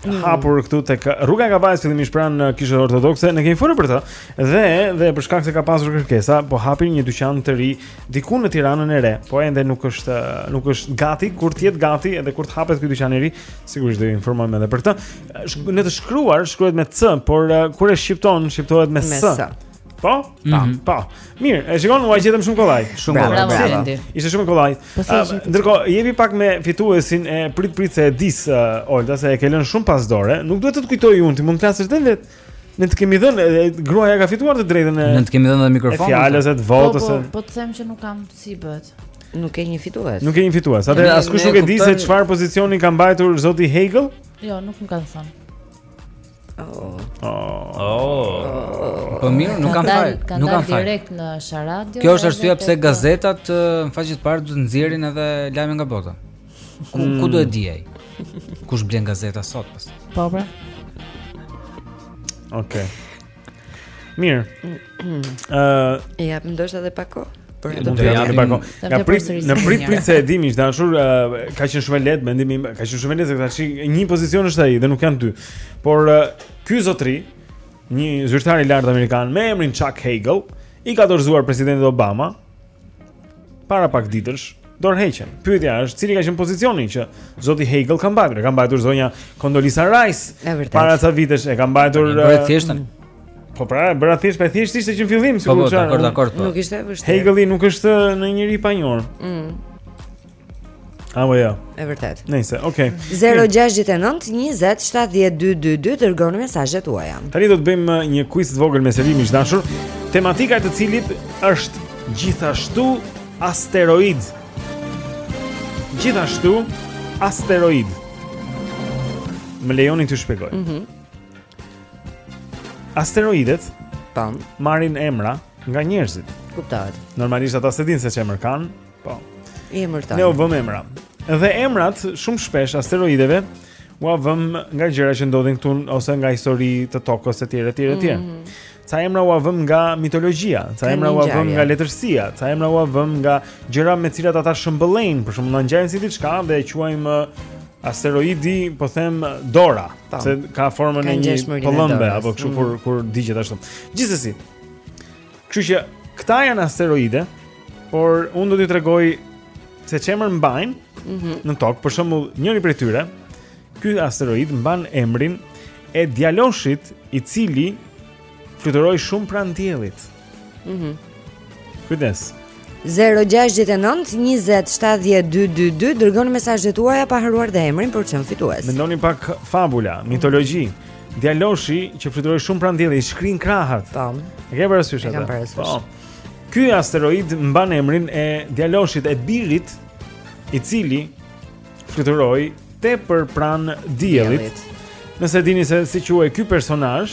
S1: Mm. hapur këtu tek rruga e Kavajës fillimisht pranë kishës ortodokse ne kemi folur për të dhe dhe për shkak se ka pasur kërkesa po hapin një dyqan të ri diku në Tiranën e re po ende nuk është nuk është gati kur të jetë gati edhe kur të hapet ky dyqan i ri sigurisht do ju informojmë edhe për të në të shkruar shkruhet me c por kur e shqipton shqiptohet me s Po? Mm -hmm. Po. Mirë, e shikon ua gjetëm shumë kollaj.
S3: Shumë kollaj.
S2: Bravo,
S4: bravo. Bravo.
S1: Ishte shumë kollaj.
S4: Po uh,
S1: Ndërkohë, jemi pak me fituesin e prit prit se e dis uh, Olta se e ke lënë shumë pas dore. Nuk duhet të të kujtoj unë, ti mund të flasësh vetë vetë. Ne të kemi dhënë, gruaja ka fituar të drejtën e.
S3: Ne të kemi dhënë edhe mikrofonin.
S1: Fjalës e të votës.
S4: Po,
S1: po,
S4: po të them që nuk kam si bëhet.
S2: Nuk ke një fitues.
S1: Nuk ke një fitues. Atë askush nuk e di se çfarë pozicioni ka mbajtur zoti Hagel?
S4: Jo, nuk më kanë thënë.
S2: Oh.
S1: Oh. oh.
S3: Po mirë, nuk kam fal. Nuk kam fal.
S4: Direkt në Sha Radio.
S3: Kjo është arsyeja pse gazetat në faqe të parë duhet të nxjerrin edhe lajme nga bota. Ku mm. ku do e dije? Kush blen gazeta sot pas?
S4: Po pra.
S1: Okej. Okay. Mirë. Ë,
S2: E jap ndoshta edhe pak kohë. Por
S1: Mund do të të japim pak kohë. Nga
S4: Nga
S1: prit,
S4: përsërisja.
S1: në prit prit se e dimi, është dashur, ë, ka qenë shumë e lehtë mendimi im, ka qenë shumë e lehtë se tash një pozicion është ai dhe nuk janë dy. Por ë, ky zotri, një zyrtar i lartë amerikan me emrin Chuck Hagel, i ka dorëzuar presidentit Obama Para pak ditësh, dorëheqjen. Pyetja është, cili ka qenë pozicioni që zoti Hagel ka mbajtur? E ka mbajtur zonja Condoleezza Rice. Para ca vitesh e ka mbajtur
S3: Për
S1: uh,
S3: thjeshtën.
S1: Po pra, bëra thjesht, pa thjesht ishte që në fillim, sigurisht.
S3: Po,
S1: po
S3: dakor, dakor. Po.
S2: Nuk ishte vështirë.
S1: Hageli nuk është një njeri i panjohur.
S2: Mm.
S1: Apo jo.
S2: E vërtetë.
S1: Nëse, okay.
S2: 069 20 70 222 dërgoni mesazhet tuaja.
S1: Tani do të bëjmë uh, një quiz të vogël me Selimin e dashur, tematika e të cilit është gjithashtu asteroid. Gjithashtu asteroid. Më lejoni t'ju shpjegoj.
S2: Mhm.
S1: Mm Asteroidet
S2: tan
S1: marrin emra nga njerëzit.
S2: Kuptohet.
S1: Normalisht ata s'e dinë se ç'emër kanë, Po.
S2: I emërtojmë.
S1: Ne u vëmë emra. Dhe emrat shumë shpesh asteroideve ua vëmë nga gjëra që ndodhin këtu ose nga histori të tokës etj etj etj. Mm -hmm. Ca emra ua vëmë nga mitologjia, ca emra ua
S2: vëmë
S1: nga letërsia, ca emra ua vëmë nga gjëra me të cilat ata shëmbëllejnë, për shembull, na ngjajnë si diçka dhe e quajmë uh, asteroidi, po them Dora, pa,
S2: po.
S1: se ka formën e një pëllëmbe apo kështu
S2: mm.
S1: kur kur digjet ashtu. Gjithsesi, Kështu që këta janë asteroide, por unë do t'ju tregoj se ç'emër mbajnë
S2: mm -hmm.
S1: në tokë, për shembull, njëri prej tyre, ky asteroid mban emrin e djaloshit i cili fluturoi shumë pranë diellit.
S2: Mhm. Mm Kujdes. 0-6-9-27-22-2 Dërgoni mesazhet tuaja pa harruar dhe emrin për të qenë fitues
S1: Mendoni pak fabula, mitologi
S19: Djaloshi që fluturoi shumë pranë diellit, shkrin krahat. Tam.
S2: Po.
S19: E ke parasysh atë?
S2: E kam parasysh.
S19: Po. Ky asteroid mban emrin e djaloshit e birit i cili fluturoi tepër pranë diellit. Nëse dini se si quhej ky personazh,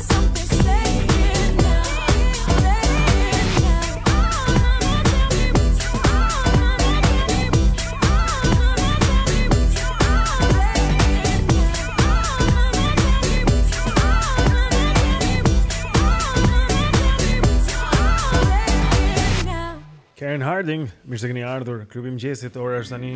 S19: Harding, mirë se keni ardhur. Klubi i mëngjesit, ora është tani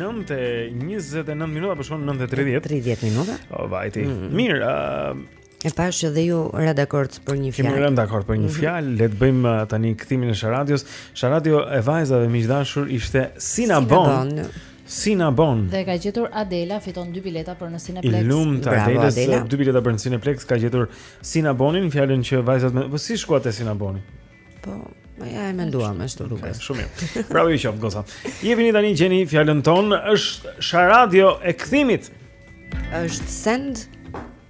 S19: 9:29 minuta, po shkon 9:30.
S2: 30 minuta.
S19: O vajti.
S2: Mm -hmm.
S19: Mirë, uh,
S2: E pashë që dhe ju ratë dakord për një fjalë.
S19: Kemi rënë dakord për një
S2: mhm.
S19: fjalë. Le të bëjmë uh, tani kthimin e Sharadios. Sharadio e vajzave miq të dashur ishte Sinabon.
S2: Sinabon.
S4: Dhe ka gjetur Adela fiton dy bileta për në Cineplex.
S19: I
S4: lumtë
S19: Adela, Adela. dy bileta për në Cineplex ka gjetur Sinabonin, fjalën që vajzat me po si shkuat te Sinaboni.
S2: Po, ja e menduam ashtu duket.
S19: Okay, shumë mirë. Bravo ju qoftë goca. Jepini tani gjeni fjalën tonë, është Sharadio e kthimit.
S2: Është send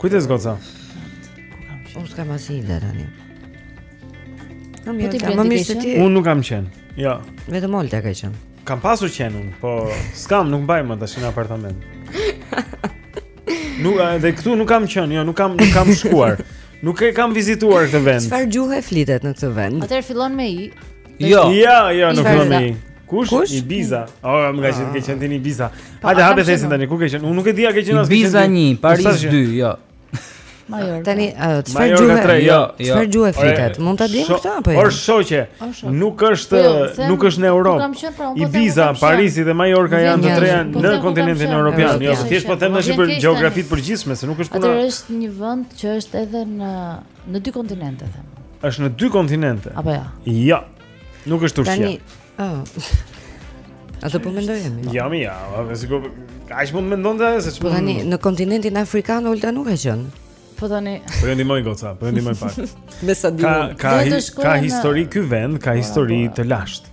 S1: Kujdes goca.
S2: Unë s'kam asnjë ide tani. Kam jo,
S4: kam
S2: më mirë se ti.
S1: Unë nuk kam qenë. Jo.
S2: Vetëm Olta ka qenë.
S1: Kam pasur qen unë, po s'kam, nuk mbaj më tash në apartament. Nuk, dhe këtu nuk kam qenë, jo, nuk kam, nuk kam shkuar. Nuk e kam vizituar këtë vend.
S2: Çfarë gjuhe flitet në këtë vend?
S4: Atëherë fillon me i.
S3: Jo.
S1: Jo, jo, nuk fillon me i. Kush?
S2: Kush?
S1: Ibiza. Oh, më ka qenë ke qenë në Ibiza.
S4: Po,
S1: Hajde
S4: hapë
S1: thesin tani, ku ke qenë? Unë nuk e di a ke qenë as
S3: Ibiza 1, Paris 2, jo.
S4: Major.
S2: Tani çfarë gjuhë?
S1: Jo,
S3: jo.
S2: Çfarë gjuhë flitet? Mund ta
S1: dimë
S2: këtë apo jo?
S1: Por shoqe, nuk është
S4: jo,
S1: nuk është në Europë.
S4: Pra, po
S1: Ibiza, Parisi dhe Majorka janë të treja
S4: po
S1: në kontinentin europian. Jo, thjesht po them tash për gjeografi të përgjithshme, se nuk është puna.
S4: Atëherë është një vend që është edhe në Në dy kontinente them.
S1: Është në dy kontinente.
S4: Apo jo. Jo. Ja.
S1: Jo. Nuk është Turqia.
S2: Tani, oh. A të po mendojmë?
S1: Ja, më ja, më sikur ka as mund mendon se se çfarë.
S2: Po dhe në kontinentin afrikan Olta nuk ka qenë.
S4: Po tani.
S1: Po ndihmoni goca, po ndihmoni pak.
S2: Me sa di.
S1: Ka ka, ka histori ky vend, ka po,
S3: histori po. të lashtë.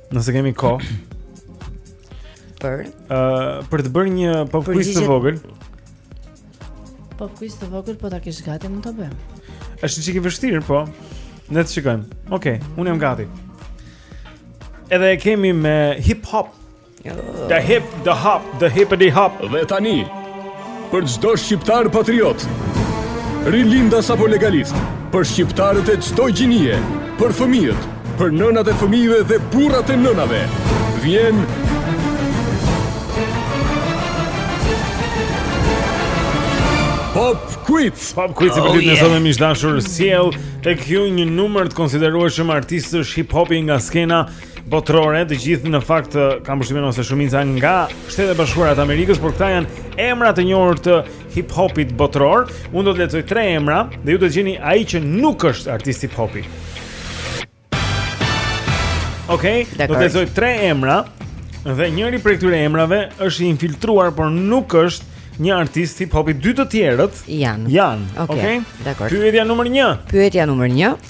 S1: Nëse kemi kohë.
S2: Për
S1: ë uh, për të bërë një pop quiz të vogël.
S4: Pop quiz të vogël po ta kish gati mund ta bëjmë.
S1: Është një çik i vështirë, po. Ne të shikojmë. Okej, okay, unë jam gati. Edhe e kemi me hip hop. The hip, the hop, the hippity hop.
S8: Dhe tani, Për çdo shqiptar patriot, rilindas apo legalist, për shqiptarët e çdo gjinie, për fëmijët, për nënat e fëmijëve dhe burrat e nënave, vjen Pop Quiz.
S1: Pop Quiz
S3: oh,
S1: për ditën e sotme miq të dashur, sjell tek ju një numër të konsiderueshëm artistësh hip hopi nga skena botërore, të gjithë në fakt kam përshtypjen ose shumica nga Shtetet e Bashkuara të Amerikës, por këta janë emra të njohur të hip hopit botëror. Unë do të lexoj tre emra dhe ju do të gjeni ai që nuk është artist hip hopi. Okej, do të lexoj tre emra dhe njëri prej këtyre emrave është i infiltruar, por nuk është një artist hip hopi dy të tjerët
S2: janë.
S1: Janë.
S2: Okej.
S1: Okay. Okay.
S2: Dakor.
S1: Pyetja numër 1.
S2: Pyetja numër 1.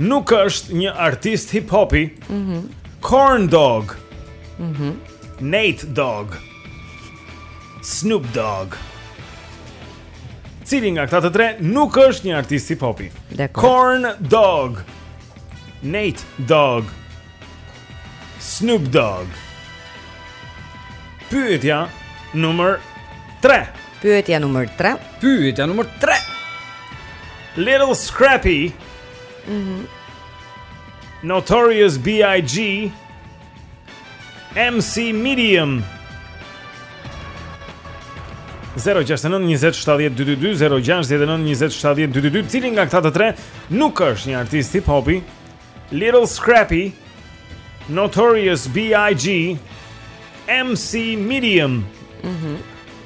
S1: Nuk është një artist hip hopi.
S2: Mhm.
S1: Mm
S10: Corn Dog.
S2: Mhm.
S10: Mm Nate Dogg. Snoop Dogg. Cili nga këta të tre nuk është një artist hip hopi? Corn Dog. Nate Dogg. Snoop Dogg. Pyetja numër 3.
S2: Pyetja numër 3.
S3: Pyetja numër 3.
S10: Little Scrappy
S2: Mhm.
S10: Notorious B.I.G. MC Medium 069-2722-069-2722 Cili nga këta të tre nuk është një artist hip hopi Little Scrappy Notorious B.I.G. MC Medium
S2: mm
S10: -hmm.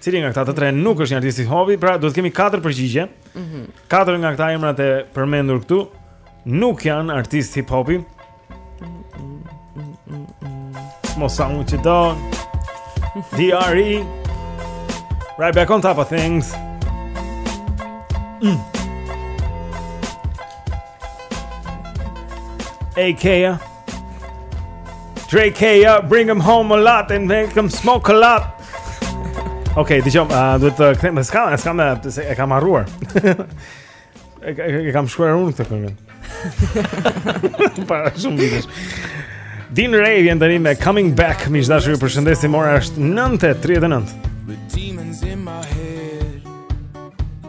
S10: Cili nga këta të tre nuk është një artist hip hopi, pra duhet të kemi katër përgjigje.
S2: Mhm.
S10: Mm katër nga këta emrat e përmendur këtu nuk janë artistë hip hopi. Mm -hmm. Mos sa mund të do. DRE. Right back on top of things. Mm. AKA Trey Kaya, bring him home a lot and make him smoke a lot. Okej, dëgjo, uh, duhet të kthem, më ska, ska më, se e kam harruar. e, e, e kam shkruar unë këtë këngë. Para shumë vitesh. Dean Ray vjen tani me Coming Back, miq të dashur ju përshëndes, ora është 9:39.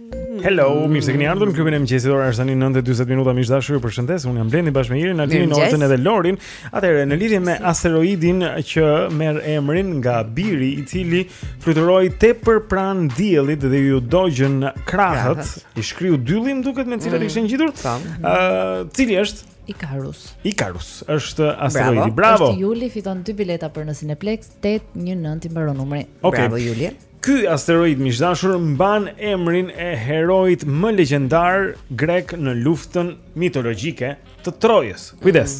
S1: Hello, mirë se keni ardhur në klubin e mëngjesit. Ora është tani 9 e 40 minuta. Miq të dashur, ju përshëndes. Unë jam Blendi bashkë me Irin, Altinin, Orën edhe Lorin. Atëherë, në lidhje me asteroidin që merr emrin nga biri i cili fluturoi tepër pranë diellit dhe iu dogjën krahët, i shkriu dylli më duket me të cilat
S4: mm.
S1: ishin ngjitur. Ëh, po. uh, cili është
S4: Icarus.
S1: Icarus është asteroidi. Bravo.
S4: Bravo. Juli fiton dy bileta për në Cineplex 819 i mbaron numri.
S1: Okay. Bravo Juli. Ky asteroid miq të dashur mban emrin e heroit më legjendar grek në luftën mitologjike të Trojës. Kujdes.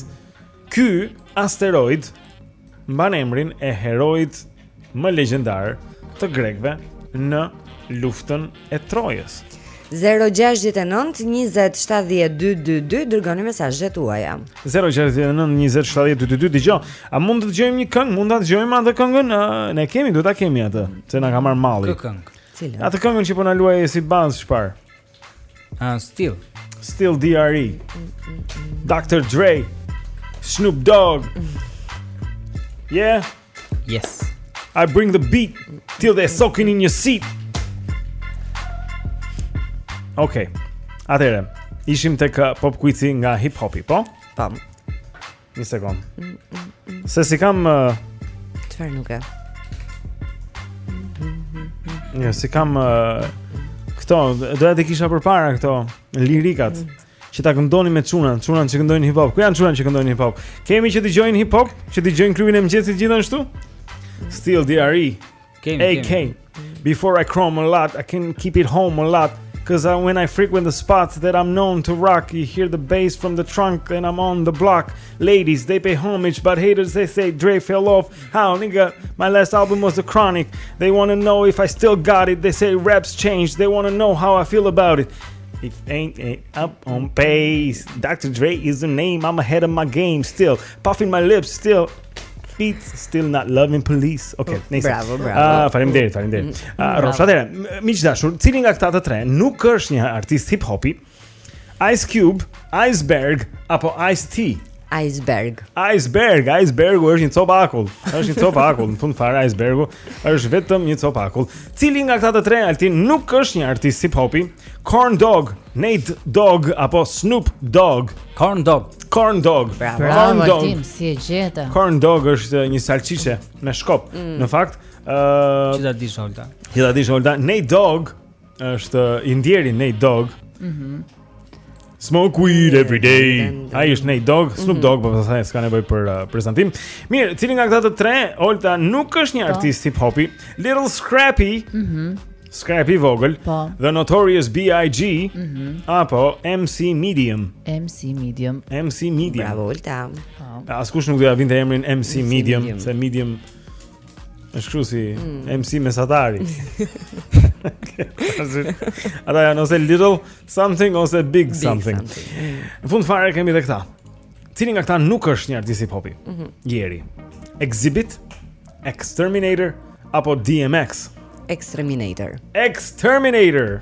S1: Ky asteroid mban emrin e heroit më legjendar të grekëve në luftën e Trojës.
S2: Zero gjashtëdhjetë e nëntë njëzet shtatëdhjetë dy dy dy dërgoni mesazhet tuaja.
S1: Zero gjashtëdhjetë e nëntë njëzet shtatëdhjetë dy dy dy Dion. A mund të dëgjojmë një këngë? Mund ta dëgjojmë atë këngën? Ë, Ne kemi, duhet ta kemi atë, se na ka marrë malli.
S3: Kë këngë?
S2: Cilën?
S1: Atë këngën që po na luaje si bazë çfarë?
S3: Ah, still.
S1: Still DRE. Dr. Dre. Snoop Dogg. Yeah.
S3: Yes.
S1: I bring the beat till they soaking in your seat. Okay. Atëherë, ishim tek uh, pop quizi nga hip hopi, po?
S2: Pam.
S1: Një sekond. Mm, mm, mm. Se si kam uh,
S2: Çfarë uh... nuk e?
S1: Një, si kam uh, këto, doja t'i kisha përpara këto lirikat. Mm. Që ta këndonim me çunat, çunat që këndojnë hip hop. Ku janë çunat që këndojnë hip hop? Kemi që dëgjojnë hip hop, që dëgjojnë klubin e mëngjesit gjithashtu? Still DRE.
S3: Kemi.
S1: Hey,
S3: kemi.
S1: Before I chrome a lot, I can keep it home a lot. Cause I, when I frequent the spots that I'm known to rock You hear the bass from the trunk and I'm on the block Ladies, they pay homage, but haters, they say Dre fell off How, nigga, my last album was The Chronic They wanna know if I still got it They say raps changed, they wanna know how I feel about it If you ain't up on pace Dr. Dre is the name I'm ahead of my game still Puffing my lips still Feet still not loving police Ok, oh, nice
S2: Bravo, bravo
S1: uh, Faleminderit, faleminderit
S2: uh,
S1: Rrofsh, atëherë, miq të dashur Cili nga këta të tre nuk është një artist hip-hopi Ice Cube, Iceberg Apo Ice-T
S2: Iceberg.
S1: Iceberg, icebergu është një copë akull. Është një copë akull, në fund fare icebergu është vetëm një copë akull. Cili nga këta të tre Altin nuk është një artist hip hopi? Corn Dog, Nate Dog apo Snoop Dog?
S3: Corn Dog.
S1: Corn Dog.
S4: Bravo,
S1: Corn Dog.
S4: Tim, si e gjeta.
S1: Corn Dog është një salçiçe me shkop.
S4: Mm.
S1: Në fakt, ëh,
S3: uh, çfarë di Olta?
S1: E dha dhe Olta? Nate Dogg Është i ndjeri Nate Dogg.
S4: Mhm.
S1: Mm Smoke weed every day. Ai është Nate Dogg, Snoop
S4: mhm.
S1: Dogg, po thashë s'ka nevojë për uh, prezantim. Mirë, cili nga këta të tre, Olta nuk është një
S4: po.
S1: artist hip hopi. Little Scrappy.
S4: Mhm.
S1: Mm Scrappy Vogel,
S4: po.
S1: The Notorious B.I.G.
S4: Mhm.
S1: Mm apo MC Medium.
S4: MC Medium.
S1: MC Medium.
S2: Bravo Olta.
S4: Po.
S1: Askush nuk do ia vinte emrin MC, MC Medium,
S2: Medium,
S1: se Medium Është kështu si
S2: mm.
S1: MC mesatari. Ata janë ose little something ose big, big something. something. Në fund fare kemi edhe këta. Cili nga këta nuk është një artist hip-hopi? Mm
S2: -hmm.
S1: Jeri. Xzibit, Exterminator apo DMX?
S2: Exterminator.
S1: Exterminator.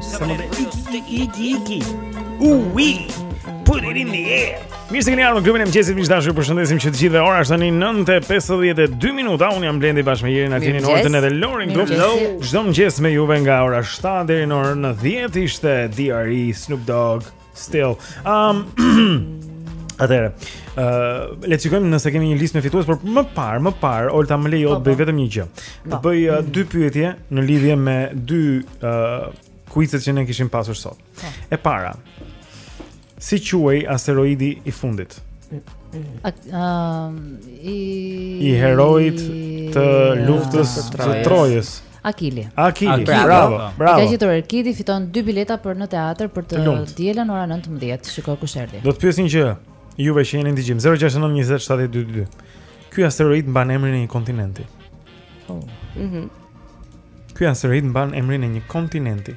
S20: Some of
S21: that icky icky icky
S1: icky. Ooh wee. Put it in the air. Mirë se keni ardhur në klubin e mëngjesit miq të dashur. Ju përshëndesim që të gjithëve. Ora është tani 9:52 minuta. Unë jam Blendi bashkë me Jerin Altinin, Oltën edhe Lorin këtu.
S2: Hello.
S1: Çdo mëngjes me juve nga ora 7 deri në orën 10 ishte Dre, Snoop Dogg. Still. Um Atëherë, ë uh, le të shikojmë nëse kemi një listë me fitues, por më parë, më parë, Olta më lejo po, të bëj po. vetëm një gjë. Të
S4: po.
S1: bëj uh, dy pyetje në lidhje me dy ë uh, kuizet që ne kishim pasur sot. E para. Si quhej asteroidi i fundit?
S4: Ëm i
S1: i heroit të luftës së Trojës.
S4: Akili.
S1: Akili,
S4: bravo.
S1: Bravo. bravo.
S4: Ka gjetur Erkidi fiton dy bileta për në teatër për të,
S1: të
S4: dielën ora 19. Shiko kush erdhi.
S1: Do të pyesim dhe juve që jeni në dëgjim 069 20 70 222. Ky asteroid mban emrin e një kontinenti. Oh.
S2: Mhm.
S1: Mm Ky asteroid mban emrin e një kontinenti.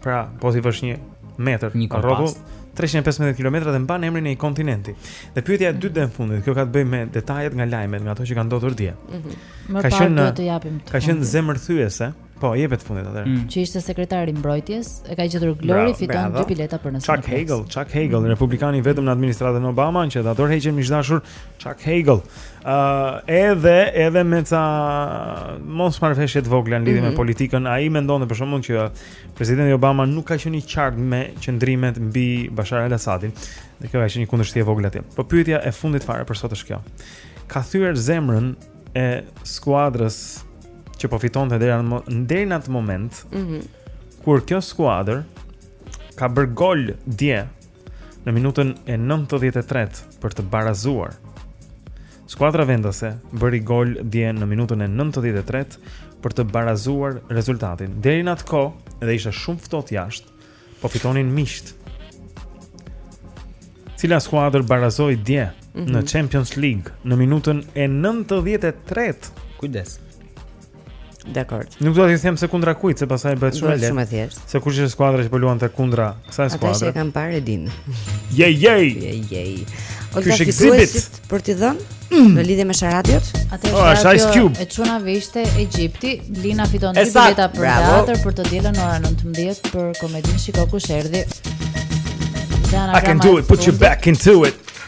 S1: Pra, po si vësh një metër rrotull 315 km dhe mban emrin e një kontinenti. Dhe pyetja e dytë dhe e fundit, kjo ka të bëjë me detajet nga lajmet, nga ato që kanë ndodhur dje.
S4: Mm
S1: -hmm.
S4: Ka
S1: qenë
S4: të japim.
S1: Ka qenë zemërthyese. Po, pyetjen e fundit atëherë. Mm.
S4: Që ishte sekretari i mbrojtjes, e ka gjetur
S1: Glory
S4: fiton dy bileta për në
S1: Chuck Hagel, Chuck Hagel, mm. republikani i vetëm në administratën Obama që dha dorëheqjen miq të dashur Chuck Hagel. Ë uh, edhe edhe me ca mosmarrëveshje të vogla në lidhje mm -hmm. me
S2: mhm.
S1: politikën, ai mendonte për shembull që presidenti Obama nuk ka qenë i qartë me qëndrimet mbi Bashar al-Asadin. Dhe kjo ka qenë një kundërshti e vogël atje. Po pyetja e fundit fare për sot është kjo. Ka thyer zemrën e skuadrës që po fitonte deri në deri në atë moment.
S2: Mhm.
S1: Mm kur kjo skuadër ka bërë gol dje Në minutën e 93 për të barazuar. Skuadra vendase bëri gol dje në minutën e 93 për të barazuar rezultatin. Deri në atë kohë, edhe ishte shumë ftohtë jashtë, po fitonin miqtë. Cila skuadër barazoi dje
S5: mm -hmm.
S1: në mhm. Champions League në minutën e 93?
S3: Kujdes.
S5: Dakord.
S1: Nuk do të them se kundra kujt, se pastaj bëhet shumë e
S5: lehtë. Shumë e thjeshtë.
S1: Se kush është skuadra që po luante kundra kësaj skuadre?
S5: Ata që kanë parë e dinë.
S1: Jej jej.
S5: Jej jej.
S1: Ky është
S5: Xzibit për të dhënë mm. në lidhje me sharadiot.
S4: Atë
S1: oh, është Ice Cube.
S4: E çuna ishte Egjipti, Lina fiton dy bileta për teatër për të dielën ora 19 për komedinë Shiko kush erdhi.
S1: You can do it, put your back into it.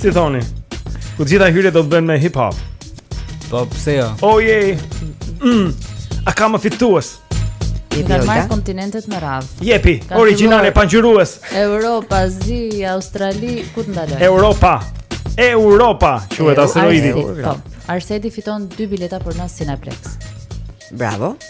S1: Si thoni? Të gjitha hyrjet do të bëhen me hip hop.
S3: Po pse jo?
S1: Oh yeah. Mm. A ka fitues?
S4: Jepi Olga. Marr kontinentet me radhë.
S1: Jepi, origjinale
S4: e
S1: pangjyruese.
S4: Europa, Azi, Australi, ku të ndaloj?
S1: Europa. Europa, quhet asteroidi.
S4: Arsedi fiton dy bileta për në Cineplex.
S5: Bravo.